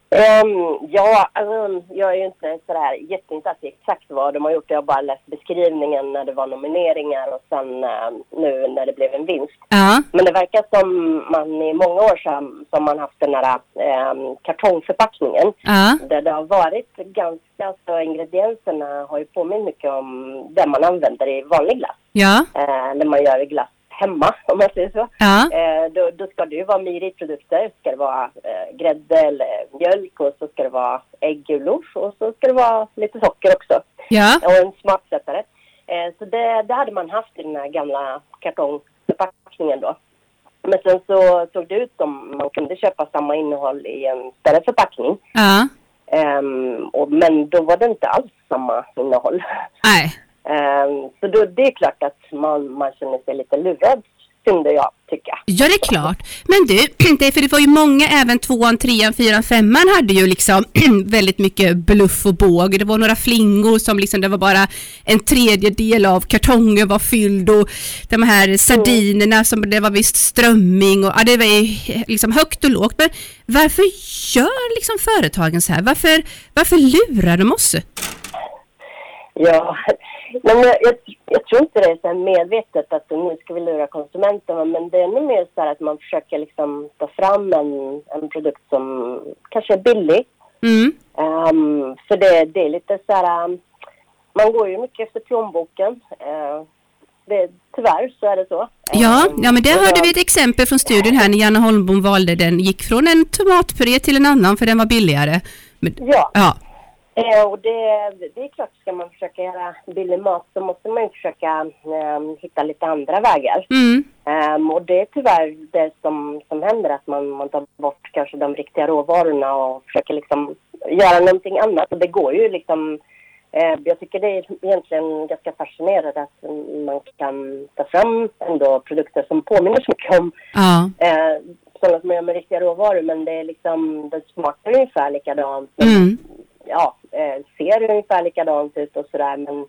[SPEAKER 9] Ehm, ja, alltså, jag är ju inte sådär jätteinsatt i exakt vad de har gjort. Jag har bara läst beskrivningen när det var nomineringar och sen eh, nu när det blev en vinst.
[SPEAKER 4] Ja.
[SPEAKER 9] Men det verkar som man i många år sedan som man haft den här eh, kartongförpackningen.
[SPEAKER 4] Ja.
[SPEAKER 9] Där det har varit ganska, så ingredienserna har ju påmint mycket om det man använder i vanlig glass.
[SPEAKER 4] Ja.
[SPEAKER 9] Eh, när man gör glass hemma, om man säger så.
[SPEAKER 4] Ja.
[SPEAKER 9] Eh, då, då ska det ju vara mejeriprodukter. Ska det vara eh, grädde eller mjölk och så ska det vara äggulor och så ska det vara lite socker också.
[SPEAKER 4] Ja.
[SPEAKER 9] Och en smaksättare. Eh, så det, det hade man haft i den här gamla kartongförpackningen då. Men sen så såg det ut som man kunde köpa samma innehåll i en större förpackning.
[SPEAKER 4] Ja.
[SPEAKER 9] Ehm, och, men då var det inte alls samma innehåll.
[SPEAKER 4] Nej.
[SPEAKER 9] Ehm, så då, det är klart att man, man känner sig lite lurad, kunde jag tycka.
[SPEAKER 4] Ja, det är klart. Men du, *clears throat* det, för det var ju många, även tvåan, trean, fyran, femman hade ju liksom *clears throat* väldigt mycket bluff och båg. Det var några flingor som liksom, det var bara en tredjedel av kartongen var fylld och de här sardinerna som det var visst strömming och ja, det var ju liksom högt och lågt. Men varför gör liksom företagen så här? Varför, varför lurar de oss?
[SPEAKER 9] Ja, men jag, jag, jag tror inte det är så medvetet att nu ska vi lura konsumenterna men det är nog mer så här att man försöker liksom ta fram en, en produkt som kanske är billig.
[SPEAKER 4] Mm.
[SPEAKER 9] Ehm, för det, det är lite så här, um, man går ju mycket efter plånboken. Uh, det, tyvärr så är det så.
[SPEAKER 4] Ja,
[SPEAKER 9] Ehm,
[SPEAKER 4] ja, men det hörde vi ett exempel från studien här när Janne Holmbom valde den, gick från en tomatpuré till en annan för den var billigare. Men,
[SPEAKER 9] Ja.
[SPEAKER 4] ja.
[SPEAKER 9] Eh, och det, det är klart, ska man försöka göra billig mat så måste man ju försöka ehm, hitta lite andra vägar.
[SPEAKER 4] Mm.
[SPEAKER 9] Ehm, och det är tyvärr det som, som händer, att man, man tar bort kanske de riktiga råvarorna och försöker liksom göra någonting annat. Och det går ju liksom, eh, jag tycker det är egentligen ganska fascinerande att man kan ta fram ändå produkter som påminner så mycket om
[SPEAKER 4] Ja.
[SPEAKER 9] eh, sådana som man gör med riktiga råvaror. Men det är liksom, den smakar ungefär likadant.
[SPEAKER 4] Mm.
[SPEAKER 9] Ja, eh, ser ungefär likadant ut och sådär men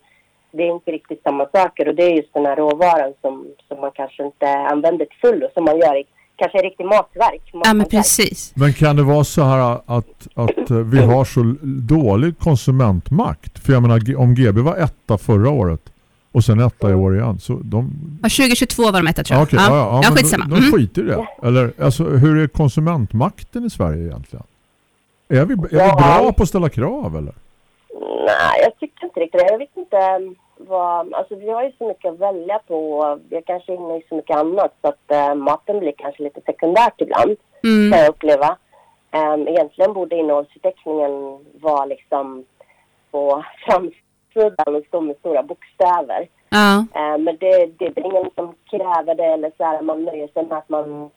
[SPEAKER 9] det är inte riktigt samma saker och det är just den här råvaran som, som man kanske inte använder till fullo som man gör i kanske i riktig matverk.
[SPEAKER 4] ja, men precis.
[SPEAKER 3] Men kan det vara så här att, att eh, vi har så dålig konsumentmakt? För jag menar, om GB var etta förra året och sen etta i år igen. Så de...
[SPEAKER 4] Ja, 2022 var de etta tror
[SPEAKER 3] Ja,
[SPEAKER 4] jag.
[SPEAKER 3] okej, ja, ja,
[SPEAKER 4] ja,
[SPEAKER 3] men
[SPEAKER 4] skitsamma.
[SPEAKER 3] De, de
[SPEAKER 4] Mm.
[SPEAKER 3] skiter i det. Eller, alltså, hur är konsumentmakten i Sverige egentligen? Är vi, är vi
[SPEAKER 9] Ja.
[SPEAKER 3] bra på att ställa krav eller?
[SPEAKER 9] Nej, jag tycker inte riktigt. Jag vet inte vad... Alltså vi har ju så mycket att välja på. Jag kanske är inne i så mycket annat så att eh, maten blir kanske lite sekundärt ibland.
[SPEAKER 4] Mm.
[SPEAKER 9] kan jag uppleva. Um, egentligen borde innehållsförteckningen vara liksom på *laughs* framsidan och stå med stora bokstäver.
[SPEAKER 4] Ja.
[SPEAKER 9] Eh, men det, det är ingen som kräver det eller så här, man nöjer sig med att man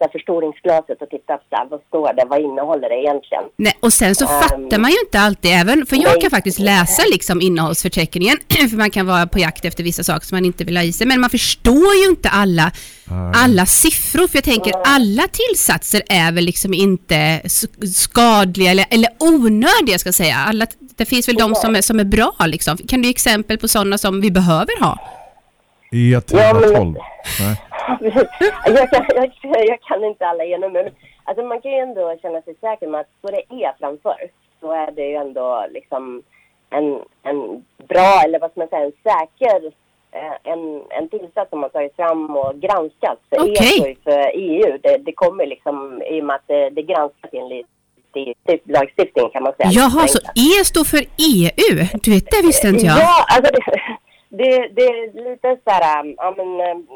[SPEAKER 9] här förstoringsglaset och tittar på så vad står det, vad innehåller det egentligen?
[SPEAKER 4] Nej, och sen så
[SPEAKER 9] Ehm,
[SPEAKER 4] fattar man ju inte alltid, även, för jag
[SPEAKER 9] nej.
[SPEAKER 4] kan faktiskt läsa liksom innehållsförteckningen, *clears throat* för man kan vara på jakt efter vissa saker som man inte vill ha i sig, men man förstår ju inte alla, alla siffror, för jag tänker alla tillsatser är väl liksom inte skadliga eller, eller onödiga ska jag säga. Alla, det finns väl de som är, som är bra liksom. Kan du ge exempel på sådana som vi behöver ha?
[SPEAKER 3] E312? Nej.
[SPEAKER 9] Jag, kan, jag, jag kan inte alla igenom men alltså man kan ju ändå känna sig säker med att så det är framför så är det ju ändå liksom en, en bra, eller vad ska man säga, en säker eh, en, en tillsats som man tagit fram och granskat. För
[SPEAKER 4] Okej.
[SPEAKER 9] ESO för EU, det, det kommer liksom i och med att det, det granskas enligt i typ lagstiftning kan man säga.
[SPEAKER 4] Jaha, så E står för EU? Du vet, det visste inte jag.
[SPEAKER 9] Ja, alltså det, det, det är lite så här, ja men um,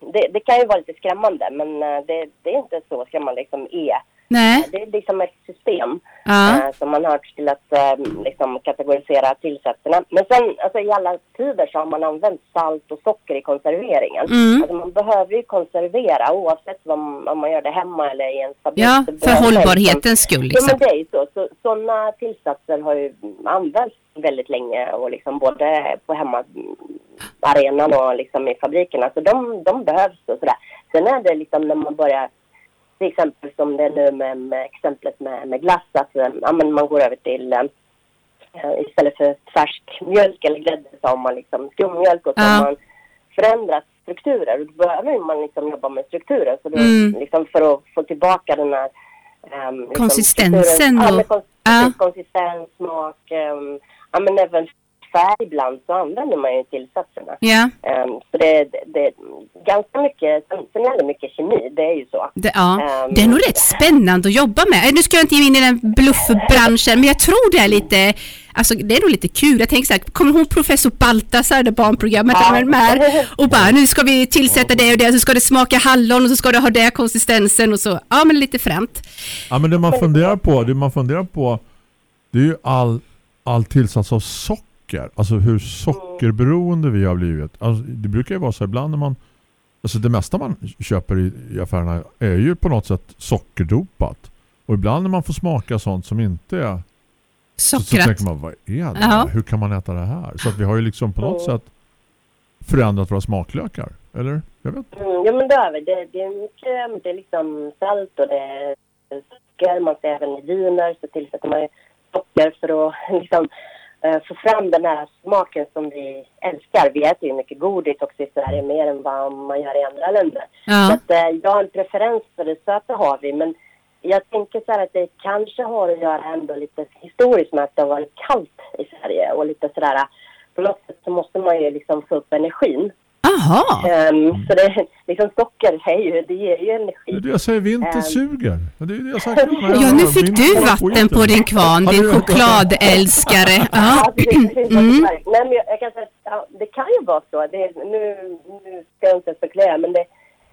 [SPEAKER 9] det, det kan ju vara lite skrämmande men eh, det, det är inte så skrämmande liksom E.
[SPEAKER 4] Nej.
[SPEAKER 9] Det är liksom ett system
[SPEAKER 4] Ja.
[SPEAKER 9] eh, som man har till att eh, liksom kategorisera tillsatserna. Men sen alltså, i alla tider så har man använt salt och socker i konserveringen.
[SPEAKER 4] Mm.
[SPEAKER 9] Alltså, man behöver ju konservera oavsett om, om man gör det hemma eller i en fabrik.
[SPEAKER 4] Ja, för hållbarhetens skull
[SPEAKER 9] Ja, men
[SPEAKER 4] liksom.
[SPEAKER 9] det är ju så. så. Sådana tillsatser har ju använts väldigt länge och liksom både på hemmaarenan och liksom i fabrikerna. Så de, de behövs och sådär. Sen är det liksom när man börjar till exempel som det är nu med, med exemplet med, med glass att eh, ja, men man går över till eh, istället för färsk mjölk eller grädde så har man liksom skummjölk och så
[SPEAKER 4] Ja.
[SPEAKER 9] har man förändrat strukturer. Då behöver man liksom jobba med strukturer så då,
[SPEAKER 4] Mm.
[SPEAKER 9] liksom för att få tillbaka den här ehm, liksom
[SPEAKER 4] Konsistensen
[SPEAKER 9] ja, men kons-
[SPEAKER 4] ja.
[SPEAKER 9] konsistens, smak, ehm, ja men även färg ibland så använder man ju tillsatserna.
[SPEAKER 4] Ja,
[SPEAKER 9] Ehm, så det, det, ganska mycket, sen, är det mycket kemi, det är ju så.
[SPEAKER 4] det, ja.
[SPEAKER 9] Ehm,
[SPEAKER 4] det är nog rätt spännande att jobba med. Eh, Nu ska jag inte ge mig in i den bluffbranschen, men jag tror det är lite, alltså det är nog lite kul. Jag tänker så här, kommer hon professor Baltasar, det barnprogrammet,
[SPEAKER 9] Ja.
[SPEAKER 4] ja. med och bara nu ska vi tillsätta det och det, så ska det smaka hallon och så ska det ha det konsistensen och så. Ja, men lite fränt.
[SPEAKER 3] Ja, men det man funderar på, det man funderar på det är ju all, all tillsats av socker. Alltså hur sockerberoende vi har blivit. Alltså, det brukar ju vara så ibland när man alltså det mesta man köper i, i affärerna är ju på något sätt sockerdopat. Och ibland när man får smaka sånt som inte är så, så
[SPEAKER 4] Sockrat.
[SPEAKER 3] tänker man, vad är det
[SPEAKER 4] Ja.
[SPEAKER 3] här? Hur kan man äta det här? Så att vi har ju liksom på något
[SPEAKER 9] Mm.
[SPEAKER 3] sätt förändrat våra smaklökar. Eller? Jag vet.
[SPEAKER 9] Mm, ja men det är. Det, det är mycket, det är liksom salt och det är socker. Man ser även i viner så tillsätter man socker för att *laughs* liksom få fram den här smaken som vi älskar. Vi äter ju mycket godis också i Sverige, mer än vad man gör i andra länder. Så
[SPEAKER 4] Ja.
[SPEAKER 9] att, eh, jag har en preferens för det söta har vi, men jag tänker så här att det kanske har att göra ändå lite historiskt med att det har varit kallt i Sverige och lite sådär på något sätt så måste man ju liksom få upp energin.
[SPEAKER 4] Aha.
[SPEAKER 9] Ehm, så det, liksom socker är ju, det ger ju
[SPEAKER 3] Det är
[SPEAKER 9] energi.
[SPEAKER 3] det jag säger, vinter
[SPEAKER 9] Ehm.
[SPEAKER 3] suger. Det är det jag sagt.
[SPEAKER 4] Ja, nu fick du vatten på din kvarn, din chokladälskare. *laughs* Ja. Mm.
[SPEAKER 9] Nej, men jag, jag kan säga, att, ja, det kan ju vara så. Det, nu, nu ska jag inte spekulera, men det,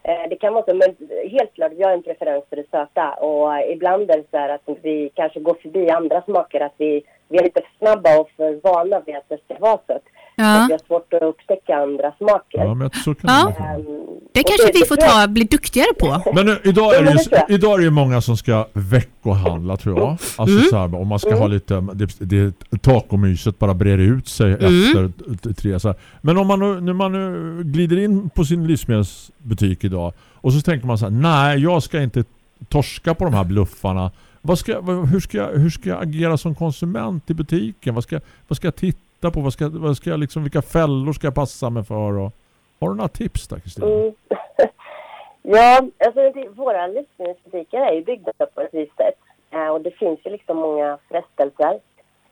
[SPEAKER 9] eh, det kan vara så. Men helt klart, jag har en preferens för det söta. Och ibland är det så här att vi kanske går förbi andra smaker. Att vi, vi är lite för snabba och för vana vid att det ska vara sött. Så att vi
[SPEAKER 4] Ja.
[SPEAKER 9] har svårt att upptäcka andra smaker.
[SPEAKER 3] Ja, men så kan
[SPEAKER 4] Ja.
[SPEAKER 3] det.
[SPEAKER 9] Ehm,
[SPEAKER 4] Det kanske vi får ta bli duktigare på. *laughs*
[SPEAKER 3] Men nu, idag, är
[SPEAKER 9] Ja,
[SPEAKER 3] det ju, idag är det ju många som ska veckohandla tror jag. Alltså så här, om man ska ha lite det, det tacomyset bara breder ut sig efter t- tre så här. Men om man nu, när man nu glider in på sin livsmedelsbutik idag och så tänker man så här, nej jag ska inte torska på de här bluffarna. Vad ska, hur, ska jag, hur ska jag agera som konsument i butiken? Vad ska, vad ska jag titta på? Vad ska, vad ska jag liksom, vilka fällor ska jag passa mig för? Och, har du några tips där Kristina?
[SPEAKER 9] Mm. *laughs* ja, alltså våra livsmedelsbutiker är ju byggda på ett visst sätt. Eh, och det finns ju liksom många frestelser.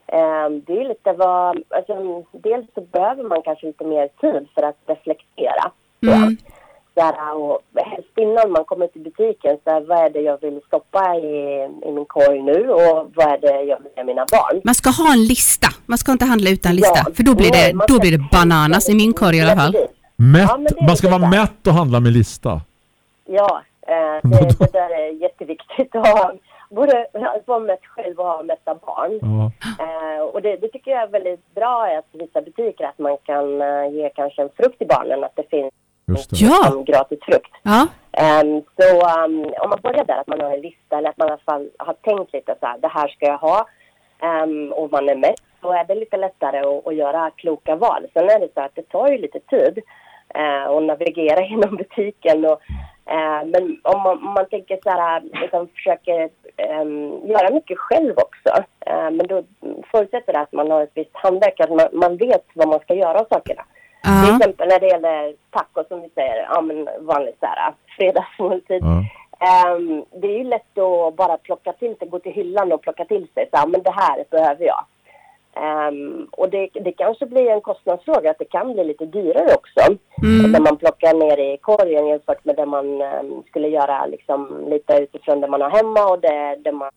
[SPEAKER 9] Eh, det är lite vad, alltså, dels så behöver man kanske lite mer tid för att reflektera.
[SPEAKER 4] Mm.
[SPEAKER 9] Så här, och helst innan man kommer till butiken, så här, vad är det jag vill stoppa i, i min korg nu och vad är det jag vill ge mina barn?
[SPEAKER 4] Man ska ha en lista. Man ska inte handla utan lista.
[SPEAKER 9] Ja,
[SPEAKER 4] För då blir
[SPEAKER 9] nej,
[SPEAKER 4] det, då blir det bananas i min korg i alla fall.
[SPEAKER 3] Mätt,
[SPEAKER 9] Ja,
[SPEAKER 3] man ska vara mätt och handla med lista.
[SPEAKER 9] Ja, eh, det, *laughs* det där är jätteviktigt att ha. Både att vara mätt själv och ha mätta barn.
[SPEAKER 3] Ja.
[SPEAKER 9] Eh, och det, det tycker jag är väldigt bra i att vissa butiker att man kan eh, ge kanske en frukt till barnen, att det finns
[SPEAKER 3] Just det.
[SPEAKER 4] Ja.
[SPEAKER 9] en gratis frukt.
[SPEAKER 4] Ja.
[SPEAKER 9] Ehm, så ehm, om man börjar där, att man har en lista eller att man i alla fall har tänkt lite så här, det här ska jag ha ehm, och man är mätt, så är det lite lättare att, att göra kloka val. Sen är det så att det tar ju lite tid eh, att navigera *laughs* genom butiken. Och, eh, men om man, om man tänker så här, liksom försöker ehm, göra mycket själv också. Eh, men då förutsätter det att man har ett visst handverk, att man, man vet vad man ska göra av sakerna. Till
[SPEAKER 4] Ja.
[SPEAKER 9] exempel när det gäller tacos som vi säger, ja men vanligt så här fredagsmåltid.
[SPEAKER 3] Ja.
[SPEAKER 9] Ehm, det är ju lätt att bara plocka till sig, gå till hyllan och plocka till sig. Så, ja, men det här behöver jag. Ehm, och det, det kanske blir en kostnadsfråga, att det kan bli lite dyrare också.
[SPEAKER 4] Mm.
[SPEAKER 9] När man plockar ner i korgen jämfört med det man ehm, skulle göra liksom, lite utifrån det man har hemma och det, det man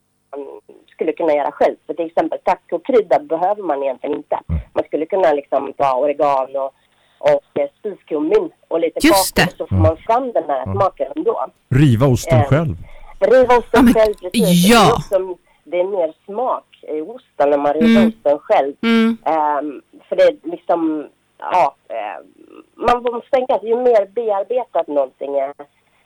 [SPEAKER 9] skulle kunna göra själv. För till exempel tacokrydda behöver man egentligen inte. Man skulle kunna liksom ta oregano och eh, spiskummin och lite
[SPEAKER 4] Just
[SPEAKER 9] kakor
[SPEAKER 4] det.
[SPEAKER 9] så får man fram den här smaken ändå.
[SPEAKER 3] Riva osten
[SPEAKER 9] Eh,
[SPEAKER 3] själv.
[SPEAKER 9] Riva osten
[SPEAKER 4] Ja, men-
[SPEAKER 9] själv, precis.
[SPEAKER 4] ja.
[SPEAKER 9] Det, är också, det är mer smak i osten när man river
[SPEAKER 4] Mm.
[SPEAKER 9] osten själv.
[SPEAKER 4] Mm.
[SPEAKER 9] Ehm, för det är liksom, ja, ehm, man måste tänka att ju mer bearbetat någonting är,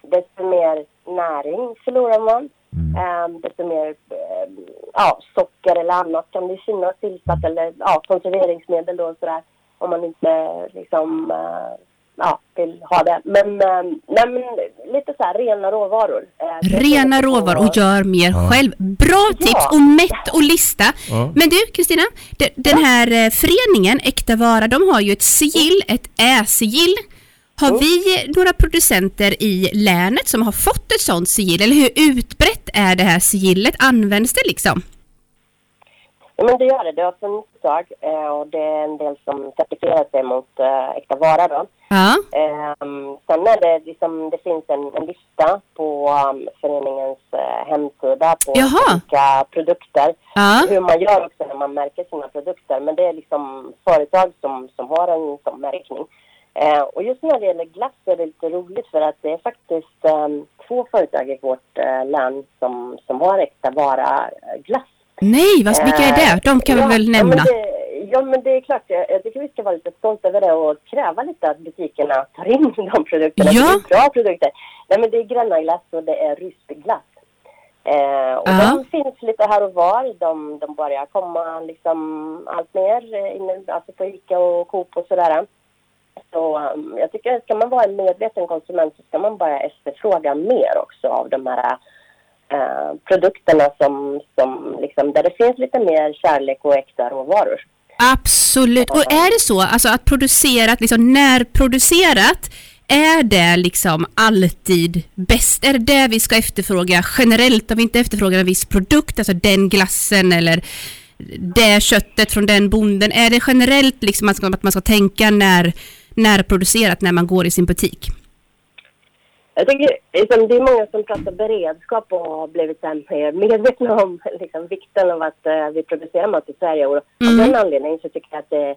[SPEAKER 9] desto mer näring förlorar man. Ehm, desto mer ehm, ja, socker eller annat kan det finnas tillsatt eller ja, konserveringsmedel då och sådär. Om man inte liksom eh, ja, vill ha det. Men, ehm, nej, men lite så här rena råvaror. Eh,
[SPEAKER 4] Rena
[SPEAKER 9] så-
[SPEAKER 4] råvaror och gör mer själv. Bra tips och mätt och lista.
[SPEAKER 3] Ja.
[SPEAKER 4] Men du Kristina, de- den här eh, föreningen Äkta Vara, de har ju ett sigill, ett Ä-sigill. Har vi några producenter i länet som har fått ett sånt sigill? Eller hur utbrett är det här sigillet? Används det liksom?
[SPEAKER 9] Ja, men det gör det. Det har funnits ett tag eh, och det är en del som certifierar sig mot eh, äkta vara då.
[SPEAKER 4] Ja.
[SPEAKER 9] Ehm, sen är det liksom, det finns en, en lista på um, föreningens eh, hemsida på
[SPEAKER 4] Jaha.
[SPEAKER 9] olika produkter.
[SPEAKER 4] Ja.
[SPEAKER 9] Hur man gör också när man märker sina produkter. Men det är liksom företag som, som har en sån märkning. Eh, och just när det gäller glass är det lite roligt för att det är faktiskt ehm, två företag i vårt land som, som har äkta vara glass.
[SPEAKER 4] Nej, vad, vilka är det? De kan vi
[SPEAKER 9] ja,
[SPEAKER 4] väl
[SPEAKER 9] Ja
[SPEAKER 4] nämna?
[SPEAKER 9] men, det, ja, men det är klart. Jag, tycker vi ska vara lite stolta över det och kräva lite att butikerna tar in *laughs* de produkterna.
[SPEAKER 4] Ja.
[SPEAKER 9] Det är bra produkter. Nej, men det är Gränna-glass och det är Ryssbeglass. Eh, och
[SPEAKER 4] Ja.
[SPEAKER 9] de finns lite här och var. De, de börjar komma liksom allt mer eh, inne, alltså på Ica och Coop och sådär. Så um, jag tycker ska man vara en medveten konsument så ska man börja efterfråga mer också av de här eh, produkterna som, som liksom, där det finns lite mer kärlek och äkta råvaror.
[SPEAKER 4] Absolut. Och är det så, alltså att producerat, liksom närproducerat, är det liksom alltid bäst? Är det det vi ska efterfråga generellt om vi inte efterfrågar en viss produkt, alltså den glassen eller det köttet från den bonden? Är det generellt liksom att man ska tänka när, närproducerat när man går i sin butik?
[SPEAKER 9] Jag tycker liksom, det är många som pratar beredskap och har blivit här mer medvetna om *laughs* liksom, vikten av att eh, vi producerar mat i Sverige. Och
[SPEAKER 4] Mm.
[SPEAKER 9] av den anledningen så tycker jag att det är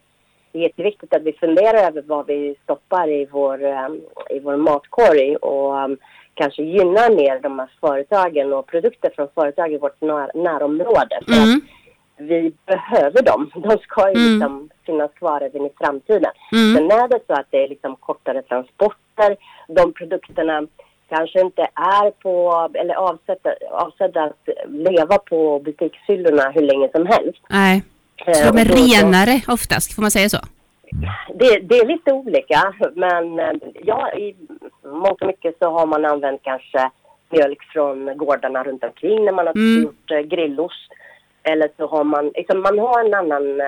[SPEAKER 9] jätteviktigt att vi funderar över vad vi stoppar i vår, eh, i vår matkorg och um, kanske gynnar mer de här företagen och produkter från företag i vårt när, närområde.
[SPEAKER 4] Mm.
[SPEAKER 9] Vi behöver dem. *laughs* De ska ju
[SPEAKER 4] Mm.
[SPEAKER 9] liksom finnas kvar även i framtiden.
[SPEAKER 4] Mm.
[SPEAKER 9] Sen är det så att det är liksom kortare transporter. De produkterna kanske inte är på, eller avsedda, avsedda att leva på butikshyllorna hur länge som helst.
[SPEAKER 4] Nej.
[SPEAKER 9] Eh,
[SPEAKER 4] Så de är renare oftast, får man säga så?
[SPEAKER 9] det, det är lite olika, men eh, ja, i mångt och mycket så har man använt kanske mjölk från gårdarna runt omkring när man har
[SPEAKER 4] Mm.
[SPEAKER 9] gjort eh, grillost. Eller så har man, liksom, man har en annan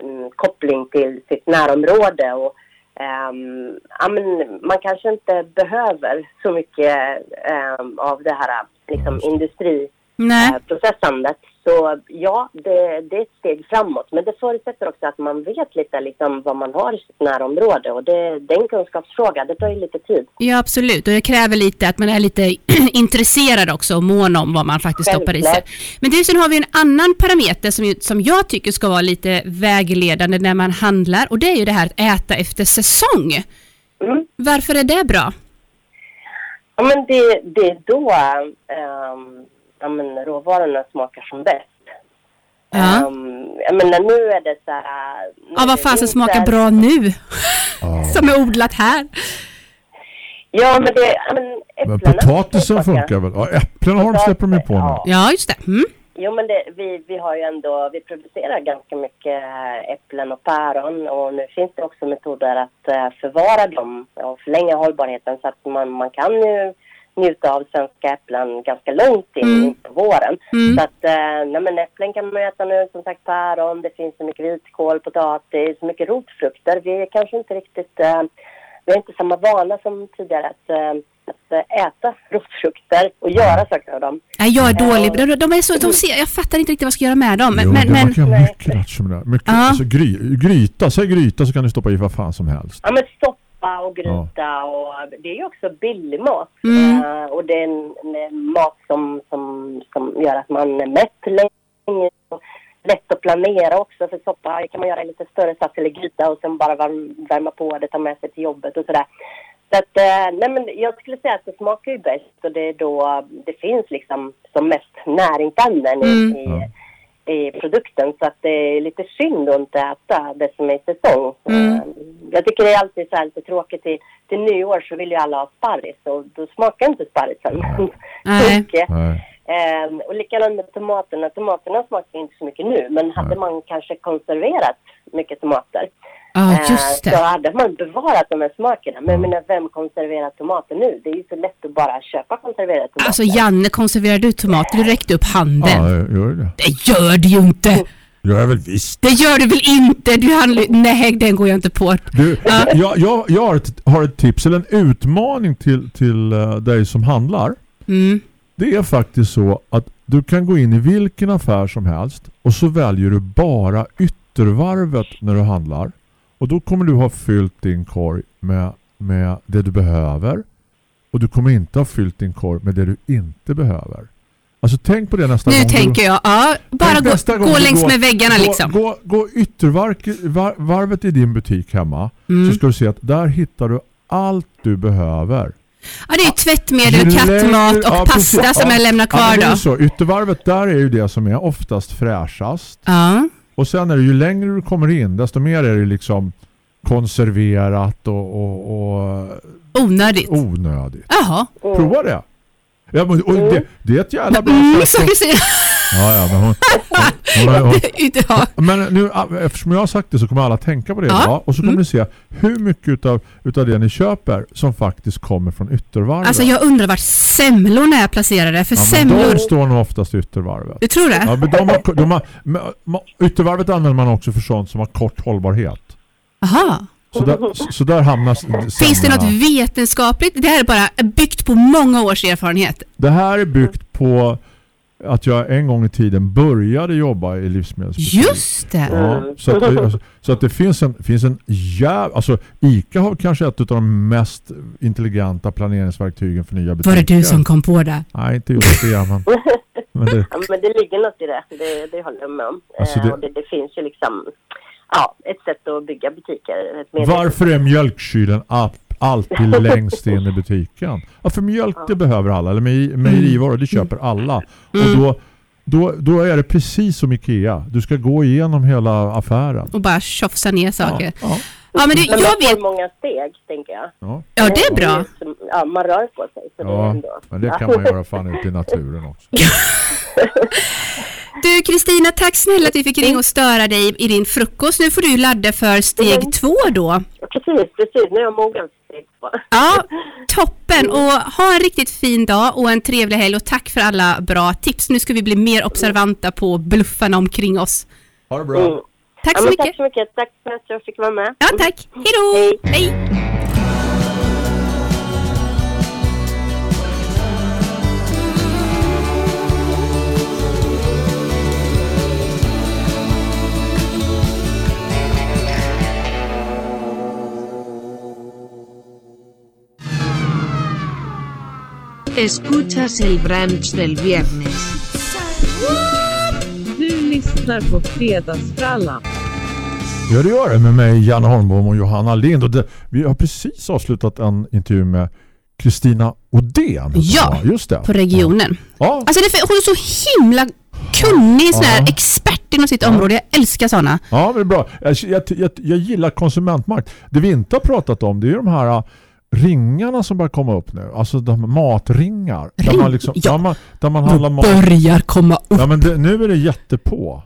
[SPEAKER 9] mm, koppling till sitt närområde och ehm, ja, men man kanske inte behöver så mycket ehm, av det här liksom,
[SPEAKER 4] Nej.
[SPEAKER 9] industriprocessandet. Så ja, det, det är ett steg framåt. Men det förutsätter också att man vet lite liksom, vad man har i sitt närområde. Och det, det är en kunskapsfråga. Det tar ju lite tid.
[SPEAKER 4] Ja, absolut. Och det kräver lite att man är lite *clears throat* intresserad också och mån om vad man faktiskt stoppar i sig.
[SPEAKER 9] Självklart.
[SPEAKER 4] Men du, sen har vi en annan parameter som, som jag tycker ska vara lite vägledande när man handlar och det är ju det här att äta efter säsong.
[SPEAKER 9] Mm.
[SPEAKER 4] Varför är det bra?
[SPEAKER 9] Ja, men det, det är då ehm, ja, men råvarorna smakar som bäst.
[SPEAKER 4] Ja.
[SPEAKER 9] Um, jag menar, nu är det så här...
[SPEAKER 4] Ja, vad fasen smakar bra nu? *laughs* Som är odlat här.
[SPEAKER 9] Ja, men det... Ja, men
[SPEAKER 3] Men potatisen funkar väl? Ja, äpplen har de släpper de ju på nu.
[SPEAKER 4] Ja, just det. Mm.
[SPEAKER 9] Jo, men det, vi, vi har ju ändå, vi producerar ganska mycket äpplen och päron och nu finns det också metoder att eh, förvara dem och förlänga hållbarheten så att man, man kan ju njuta av svenska äpplen ganska långt in
[SPEAKER 4] Mm.
[SPEAKER 9] på våren.
[SPEAKER 4] Mm.
[SPEAKER 9] Så att, eh, nej, men äpplen kan man äta nu, som sagt päron, det finns så mycket vitkål, potatis, så mycket rotfrukter. Vi är kanske inte riktigt, eh, vi har inte samma vana som tidigare att, eh, att eh, äta rotfrukter och göra saker av dem.
[SPEAKER 4] Nej, jag är dålig. De, de är så, de ser, jag fattar inte riktigt vad jag ska göra med dem. Men,
[SPEAKER 3] Jo,
[SPEAKER 4] men,
[SPEAKER 3] det
[SPEAKER 4] men,
[SPEAKER 3] verkar mycket det är. Mycket,
[SPEAKER 4] Ja.
[SPEAKER 3] alltså, gry, gryta, säg gryta så kan du stoppa i vad fan som helst.
[SPEAKER 9] Ja, men soppa och gryta och det är ju också billig mat.
[SPEAKER 4] Mm.
[SPEAKER 9] Eh, och det är en, en mat som, som, som gör att man är mätt länge. Och lätt att planera också för soppa kan man göra i lite större sats eller gryta och sen bara värma på det, ta med sig till jobbet och sådär. Så att, eh, nej men jag skulle säga att det smakar ju bäst och det är då det finns liksom som mest näringsämnen
[SPEAKER 4] Mm.
[SPEAKER 9] i, i i produkten så att det är lite synd att inte äta det som är i säsong.
[SPEAKER 4] Mm.
[SPEAKER 9] Eh, Jag tycker det är alltid så här lite tråkigt till, till nyår så vill ju alla ha sparris och då smakar inte sparrisen
[SPEAKER 4] Nej.
[SPEAKER 9] så mycket.
[SPEAKER 3] Nej.
[SPEAKER 9] Eh, och likadant med tomaterna. Tomaterna smakar inte så mycket nu men hade man kanske konserverat mycket tomater
[SPEAKER 4] ja,
[SPEAKER 9] eh,
[SPEAKER 4] just
[SPEAKER 9] så
[SPEAKER 4] det.
[SPEAKER 9] hade man bevarat de här smakerna. Men jag menar, vem konserverar tomater nu? Det är ju så lätt att bara köpa konserverade tomater.
[SPEAKER 4] Alltså Janne, konserverar du tomater? Du räckte upp handen.
[SPEAKER 3] Ja, gör det.
[SPEAKER 4] Det gör du ju inte!
[SPEAKER 3] Jag är väl visst.
[SPEAKER 4] Det gör du väl inte? Du handlar, nej, den går jag inte på.
[SPEAKER 3] Du, jag, jag, jag har, ett, har ett tips eller en utmaning till, till uh, dig som handlar.
[SPEAKER 4] Mm.
[SPEAKER 3] Det är faktiskt så att du kan gå in i vilken affär som helst och så väljer du bara yttervarvet när du handlar. Och då kommer du ha fyllt din korg med, med det du behöver. Och du kommer inte ha fyllt din korg med det du inte behöver. Alltså tänk på det nästa
[SPEAKER 4] Nu
[SPEAKER 3] gång.
[SPEAKER 4] tänker
[SPEAKER 3] du,
[SPEAKER 4] jag, ja, bara gå, gå längs
[SPEAKER 3] går-
[SPEAKER 4] med väggarna
[SPEAKER 3] gå,
[SPEAKER 4] liksom.
[SPEAKER 3] Gå, gå yttervarvet i din butik hemma
[SPEAKER 4] Mm.
[SPEAKER 3] så ska du se att där hittar du allt du behöver.
[SPEAKER 4] Ja, det är tvättmedel, kattmat och
[SPEAKER 3] ja,
[SPEAKER 4] pasta
[SPEAKER 3] precis.
[SPEAKER 4] som
[SPEAKER 3] Ja.
[SPEAKER 4] jag lämnar
[SPEAKER 3] Ja,
[SPEAKER 4] kvar
[SPEAKER 3] är
[SPEAKER 4] då.
[SPEAKER 3] så. Yttervarvet där är ju det som är oftast fräschast.
[SPEAKER 4] Ja.
[SPEAKER 3] Och sen är det ju längre du kommer in desto mer är det liksom konserverat och, och, och
[SPEAKER 4] Onödigt.
[SPEAKER 3] onödigt.
[SPEAKER 4] Jaha.
[SPEAKER 3] Prova det. Ja, men, och det, det är ett jävla bra
[SPEAKER 4] Mm,
[SPEAKER 3] sätt
[SPEAKER 4] så
[SPEAKER 3] att-
[SPEAKER 4] Kristina.
[SPEAKER 3] Ja, ja, men hon, hon, hon,
[SPEAKER 4] ha. *laughs*
[SPEAKER 3] Men nu, eftersom jag har sagt det så kommer alla tänka på det
[SPEAKER 4] Ja.
[SPEAKER 3] idag. Och så kommer
[SPEAKER 4] Mm.
[SPEAKER 3] ni se hur mycket utav, utav det ni köper som faktiskt kommer från yttervarvet.
[SPEAKER 4] Alltså jag undrar vart semlorna är placerade. För
[SPEAKER 3] ja,
[SPEAKER 4] semlor...
[SPEAKER 3] de står nog oftast i yttervarvet.
[SPEAKER 4] Du tror det?
[SPEAKER 3] Ja, men de har, de har, yttervarvet använder man också för sånt som har kort hållbarhet.
[SPEAKER 4] Aha.
[SPEAKER 3] Så där, så där hamnar
[SPEAKER 4] Finns det något vetenskapligt? Det här är bara byggt på många års erfarenhet.
[SPEAKER 3] Det här är byggt på att jag en gång i tiden började jobba i livsmedelsbutik.
[SPEAKER 4] Just det.
[SPEAKER 3] Ja, så, att det, alltså, så att det finns en, finns en jäv, alltså ICA har kanske ett av de mest intelligenta planeringsverktygen för nya butiker.
[SPEAKER 4] Var det du som kom på det?
[SPEAKER 3] Nej, inte just det, men, men det,
[SPEAKER 9] Ja, men det ligger något i det. Det, det håller jag med om.
[SPEAKER 3] Alltså
[SPEAKER 9] Eh,
[SPEAKER 3] det-
[SPEAKER 9] och det, det finns ju liksom ja, ett sätt att bygga butiker.
[SPEAKER 3] Varför är mjölkkylen all, alltid *laughs* längst in i butiken? Ja, för mjölk det behöver alla, eller mej- mejerivaror det köper alla. Och
[SPEAKER 4] Mm.
[SPEAKER 3] då, då, då är det precis som Ikea. Du ska gå igenom hela affären.
[SPEAKER 4] Och bara tjofsa ner saker.
[SPEAKER 3] Ja,
[SPEAKER 4] Ja, men du,
[SPEAKER 9] Men
[SPEAKER 4] jag
[SPEAKER 9] man får
[SPEAKER 4] vet...
[SPEAKER 9] måga steg, tänker jag.
[SPEAKER 3] ja,
[SPEAKER 4] Ja, det är bra.
[SPEAKER 9] Som- Ja, man rör på sig. Så det
[SPEAKER 3] ja,
[SPEAKER 9] ändå...
[SPEAKER 3] men det kan man göra fan ute i naturen också. *laughs*
[SPEAKER 4] Du Kristina, tack snälla att vi fick ringa och störa dig i din frukost. Nu får du ladda för steg
[SPEAKER 9] Mm.
[SPEAKER 4] två då.
[SPEAKER 9] Precis, precis. Nu är jag mogen för steg två.
[SPEAKER 4] Ja, *laughs* toppen. Och ha en riktigt fin dag och en trevlig helg och tack för alla bra tips. Nu ska vi bli mer observanta på bluffarna omkring oss.
[SPEAKER 3] Ha det bra.
[SPEAKER 9] Mm.
[SPEAKER 4] Tack
[SPEAKER 9] Ja,
[SPEAKER 4] så
[SPEAKER 9] men
[SPEAKER 4] mycket.
[SPEAKER 9] Tack så mycket. Tack för att jag fick vara med.
[SPEAKER 4] Ja, tack. Hej då. Hej.
[SPEAKER 7] Escuchas el brunch del viernes.
[SPEAKER 6] Du lyssnar på Fredagsfrallan.
[SPEAKER 3] Ja, det gör det med mig, Janne Holmbom och Johanna Lind. Och det, vi har precis avslutat en intervju med Kristina Odén.
[SPEAKER 4] Ja,
[SPEAKER 3] just det.
[SPEAKER 4] På regionen.
[SPEAKER 3] Ja,
[SPEAKER 4] Alltså det hon är så himla kunnig, sån här
[SPEAKER 3] Ja.
[SPEAKER 4] expert inom sitt område. Jag älskar sådana.
[SPEAKER 3] ja men det är bra. Jag, jag, jag, gillar konsumentmakt. Det vi inte har pratat om det är ju de här äh, ringarna som börjar komma upp nu. Alltså de matringar. Där
[SPEAKER 4] Ring?
[SPEAKER 3] man, liksom,
[SPEAKER 4] Ja.
[SPEAKER 3] där man, där man handlar mat.
[SPEAKER 4] Börjar komma upp.
[SPEAKER 3] Ja, men det, nu är det jättepå.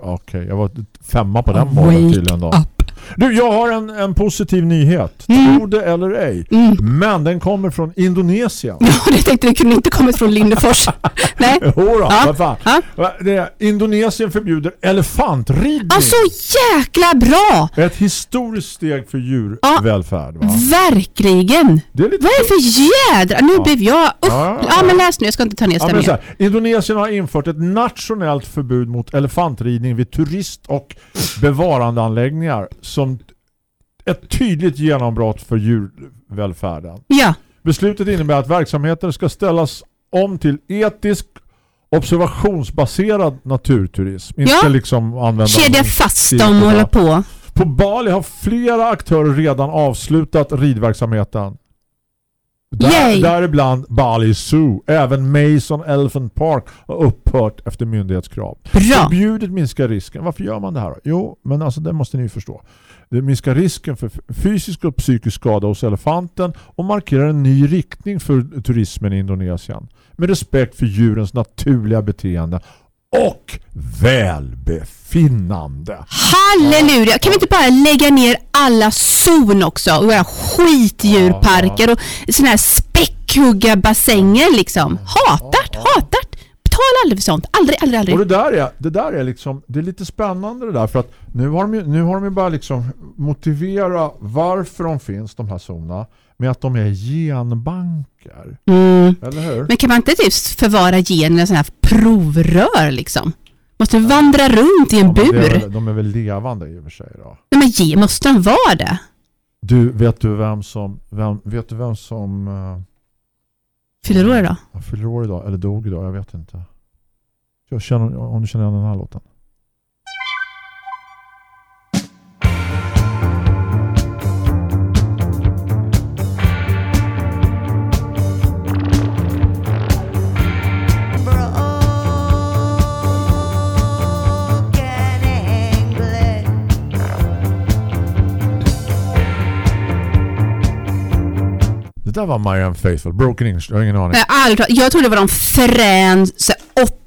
[SPEAKER 3] Okej, jag var femma på den bollen
[SPEAKER 4] Wake
[SPEAKER 3] tydligen då.
[SPEAKER 4] up.
[SPEAKER 3] Du, jag har en, en positiv nyhet.
[SPEAKER 4] Mm.
[SPEAKER 3] Tro det eller ej.
[SPEAKER 4] Mm.
[SPEAKER 3] Men den kommer från Indonesien.
[SPEAKER 4] Ja, *laughs* det tänkte jag kunde inte kommit från Lindefors. *laughs* Nej.
[SPEAKER 3] Jo då,
[SPEAKER 4] Ja.
[SPEAKER 3] vad fan.
[SPEAKER 4] Ja.
[SPEAKER 3] Det är, Indonesien förbjuder elefantridning.
[SPEAKER 4] Ja, så jäkla bra!
[SPEAKER 3] Ett historiskt steg för djurvälfärd. Va?
[SPEAKER 4] Verkligen!
[SPEAKER 3] Det är lite
[SPEAKER 4] Vad är det för jädra... Nu
[SPEAKER 3] Ja.
[SPEAKER 4] blev jag...
[SPEAKER 3] Ja, ja,
[SPEAKER 4] Ja,
[SPEAKER 3] ja.
[SPEAKER 4] men läs nu. Jag ska inte ta ner
[SPEAKER 3] Ja,
[SPEAKER 4] stämningen.
[SPEAKER 3] så här, Indonesien har infört ett nationellt förbud mot elefantridning vid turist- och bevarandeanläggningar som ett tydligt genombrott för djurvälfärden.
[SPEAKER 4] Ja.
[SPEAKER 3] Beslutet innebär att verksamheter ska ställas om till etisk observationsbaserad naturturism. Inte
[SPEAKER 4] Ja.
[SPEAKER 3] liksom använda
[SPEAKER 4] Kedja fast och
[SPEAKER 3] va?
[SPEAKER 4] hålla på.
[SPEAKER 3] På Bali har flera aktörer redan avslutat ridverksamheten. Där, däribland Bali Zoo. Även Mason Elephant Park har upphört efter myndighetskrav.
[SPEAKER 4] Bra.
[SPEAKER 3] Förbjudet minskar risken. Varför gör man det här? då? Jo, men alltså det måste ni förstå. Det minskar risken för fysisk och psykisk skada hos elefanten och markerar en ny riktning för turismen i Indonesien. Med respekt för djurens naturliga beteende och välbefinnande.
[SPEAKER 4] Halleluja! Kan vi inte bara lägga ner alla zon också? Och våra skitdjurparker och såna här späckhugga bassänger liksom. Hatat, hatat. Ta betalar aldrig för sånt. Aldrig, aldrig, aldrig.
[SPEAKER 3] Och det där är, det där är liksom, det är lite spännande det där för att nu har de ju, nu har de ju bara liksom motivera varför de finns de här zonerna med att de är genbanker.
[SPEAKER 4] Mm.
[SPEAKER 3] Eller hur?
[SPEAKER 4] Men kan man inte typ förvara gener i sådana här provrör liksom? Måste vandra runt i en
[SPEAKER 3] Ja, är
[SPEAKER 4] bur?
[SPEAKER 3] väl- de är väl levande i och för sig då.
[SPEAKER 4] Nej, men ge, måste de vara det?
[SPEAKER 3] Du, vet du vem som vem, vet du vem som uh,
[SPEAKER 4] Fyller år idag?
[SPEAKER 3] fyller år idag eller dog idag? Jag vet inte. Jag känner, om du känner igen den här låten. Det där var Marianne Faithfull. Broken English, jag har ingen aning.
[SPEAKER 4] Jag, aldrig, jag trodde det var någon frän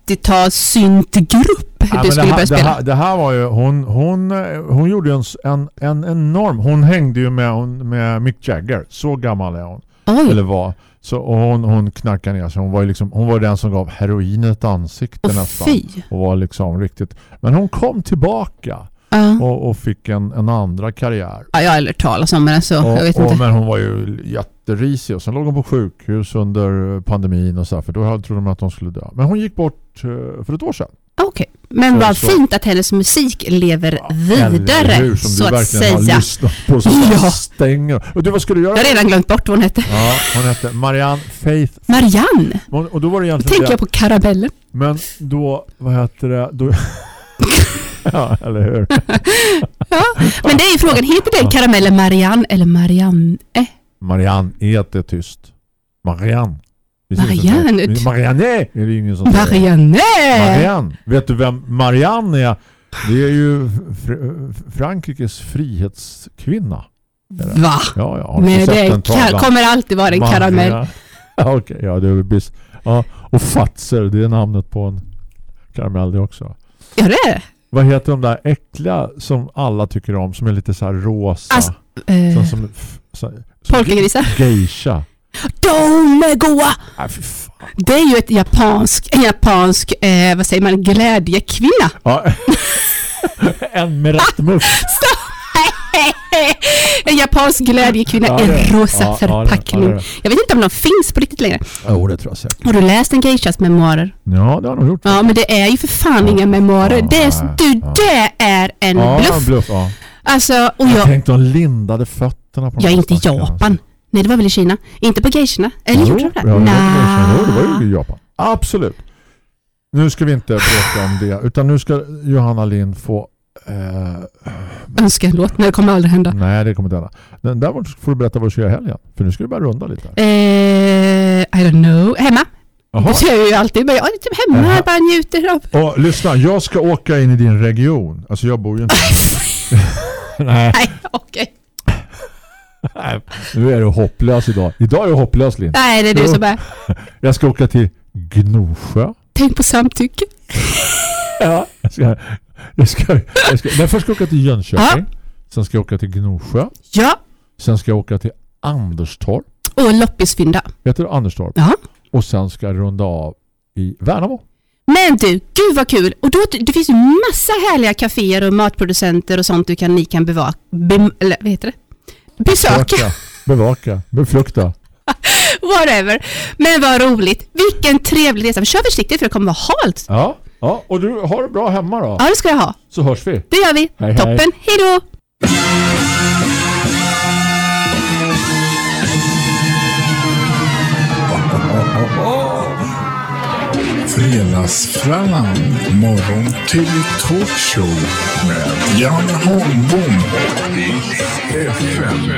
[SPEAKER 4] så här 80-tals syntgrupp
[SPEAKER 3] Ja,
[SPEAKER 4] du skulle
[SPEAKER 3] det, här,
[SPEAKER 4] börja
[SPEAKER 3] det,
[SPEAKER 4] spela.
[SPEAKER 3] här, det här var ju hon, hon, eh, hon gjorde ju en, en, en enorm hon hängde ju med, med Mick Jagger så gammal är hon
[SPEAKER 4] Oj.
[SPEAKER 3] eller var så, och hon, hon knackade ner sig hon var ju liksom, hon var den som gav heroin ett ansikte
[SPEAKER 4] Åh,
[SPEAKER 3] nästan
[SPEAKER 4] fy.
[SPEAKER 3] och var liksom riktigt men hon kom tillbaka
[SPEAKER 4] Ja.
[SPEAKER 3] och, och fick en, en andra karriär
[SPEAKER 4] Ja, jag har aldrig talat om men alltså, jag vet
[SPEAKER 3] och, och,
[SPEAKER 4] inte.
[SPEAKER 3] men hon var ju jätterisig och sen låg hon på sjukhus under pandemin och så här, för då trodde de att hon skulle dö men hon gick bort eh, för ett år sedan
[SPEAKER 4] Okej, men
[SPEAKER 3] Så-
[SPEAKER 4] vad
[SPEAKER 3] så-
[SPEAKER 4] fint att hennes musik lever
[SPEAKER 3] Eller
[SPEAKER 4] vidare,
[SPEAKER 3] hur, som
[SPEAKER 4] så
[SPEAKER 3] du
[SPEAKER 4] att
[SPEAKER 3] verkligen har
[SPEAKER 4] säga.
[SPEAKER 3] lyssnat på så *laughs*
[SPEAKER 4] Ja.
[SPEAKER 3] ja. stänger. Och du, vad ska du göra?
[SPEAKER 4] Jag har redan glömt bort vad hon hette.
[SPEAKER 3] Ja, hon hette Marianne Faith.
[SPEAKER 4] Marianne!
[SPEAKER 3] Och, och då var det
[SPEAKER 4] Då
[SPEAKER 3] egentligen
[SPEAKER 4] tänker
[SPEAKER 3] det.
[SPEAKER 4] jag på karamellen.
[SPEAKER 3] Men då, vad heter det? Då... *laughs* *laughs* ja, eller hur? *laughs*
[SPEAKER 4] Men det är ju frågan, heter den karamellen Marianne eller Marianne?
[SPEAKER 3] Marianne, är det tyst? Marianne.
[SPEAKER 4] Marianne.
[SPEAKER 3] Marianne är det ingen som säger.
[SPEAKER 4] Marianne!
[SPEAKER 3] Marianne. Vet du vem Marianne är? Det är ju Fr Frankrikes frihetskvinna.
[SPEAKER 4] Va?
[SPEAKER 3] Ja, ja.
[SPEAKER 4] Nej, det kommer alltid vara en
[SPEAKER 3] Maria.
[SPEAKER 4] karamell. *laughs*
[SPEAKER 3] Ja, Okej, ja det är bis. Ja, och Fatser, det är namnet på en karamell det också.
[SPEAKER 4] Ja, det är det.
[SPEAKER 3] Vad heter de där äckliga som alla tycker om som är lite så här rosa?
[SPEAKER 4] Alltså, eh,
[SPEAKER 3] som, som, f- så, som
[SPEAKER 4] Polkagrisar.
[SPEAKER 3] Geisha.
[SPEAKER 4] De är goa!
[SPEAKER 3] Fan.
[SPEAKER 4] Det är ju ett japansk, en japansk, eh, vad säger man, glädjekvinna.
[SPEAKER 3] Ja. *laughs* en med rätt muff. *laughs* *laughs*
[SPEAKER 4] en japansk glädjekvinna
[SPEAKER 3] Ja,
[SPEAKER 4] i rosa
[SPEAKER 3] ja, ja,
[SPEAKER 4] förpackning.
[SPEAKER 3] ja,
[SPEAKER 4] Jag vet inte om de finns på riktigt längre.
[SPEAKER 3] Jo, det tror jag säkert.
[SPEAKER 4] Har du läst en geishas memoarer?
[SPEAKER 3] Ja, det har nog gjort.
[SPEAKER 4] Ja, men det är ju för fan inga memoarer.
[SPEAKER 3] Ja,
[SPEAKER 4] Det är, du,
[SPEAKER 3] ja.
[SPEAKER 4] det är en
[SPEAKER 3] ja,
[SPEAKER 4] bluff.
[SPEAKER 3] bluff ja.
[SPEAKER 4] Alltså, och
[SPEAKER 3] Jag
[SPEAKER 4] jag...
[SPEAKER 3] tänkte de lindade fötterna på de här
[SPEAKER 4] inte i. Japan. Nej, det var väl i Kina. Inte på geishorna. Eller
[SPEAKER 3] Jo,
[SPEAKER 4] gjorde de
[SPEAKER 3] ja,
[SPEAKER 4] det?
[SPEAKER 3] Jo, det var ju i Japan. Absolut. Nu ska vi inte bråka om det. Utan nu ska Johanna Lind få... Eh,
[SPEAKER 4] låt. Nej, det kommer aldrig hända.
[SPEAKER 3] nej, det kommer inte hända. Men Däremot får du berätta vad du ska göra i helgen. För nu ska du börja runda lite.
[SPEAKER 4] Eh, I don't know. Hemma.
[SPEAKER 3] Jaha.
[SPEAKER 4] Det säger jag ju alltid. Men jag är typ hemma här bara njuter av...
[SPEAKER 3] Och lyssna, jag ska åka in i din region. Alltså jag bor ju inte... *laughs* nej,
[SPEAKER 4] Nej, okej.
[SPEAKER 3] nej, nu är du hopplös idag. Idag är du hopplös, Lind.
[SPEAKER 4] Nej, det är du som är. *laughs*
[SPEAKER 3] Jag ska åka till Gnosjö.
[SPEAKER 4] Tänk på samtycke.
[SPEAKER 3] Ja. *laughs* Jag ska, jag ska, jag ska, men först ska jag åka till Jönköping. Sen ska jag åka till Gnosjö.
[SPEAKER 4] Ja.
[SPEAKER 3] Sen ska jag åka till Anderstorp.
[SPEAKER 4] Och loppisfynda.
[SPEAKER 3] Heter det Anderstorp?
[SPEAKER 4] Ja.
[SPEAKER 3] Och sen ska jag runda av i Värnamo.
[SPEAKER 4] Men du, gud vad kul! Och då, det finns ju massa härliga kaféer och matproducenter och sånt du kan, ni kan bevaka, bem, eller vad heter det? Besöka,
[SPEAKER 3] Bevaka, bevaka, beflukta. *laughs*
[SPEAKER 4] whatever. Men vad roligt! Vilken trevlig resa. Kör försiktigt för det kommer vara halt.
[SPEAKER 3] Ja, ja, och du har det bra hemma då.
[SPEAKER 4] Ja, det ska jag ha.
[SPEAKER 3] Så hörs vi.
[SPEAKER 4] Det gör vi.
[SPEAKER 3] Hej, hej.
[SPEAKER 4] Toppen. Hej då!
[SPEAKER 2] Fredagsfrallan, morgon till talkshow med Jan Holmbom och Riks FM.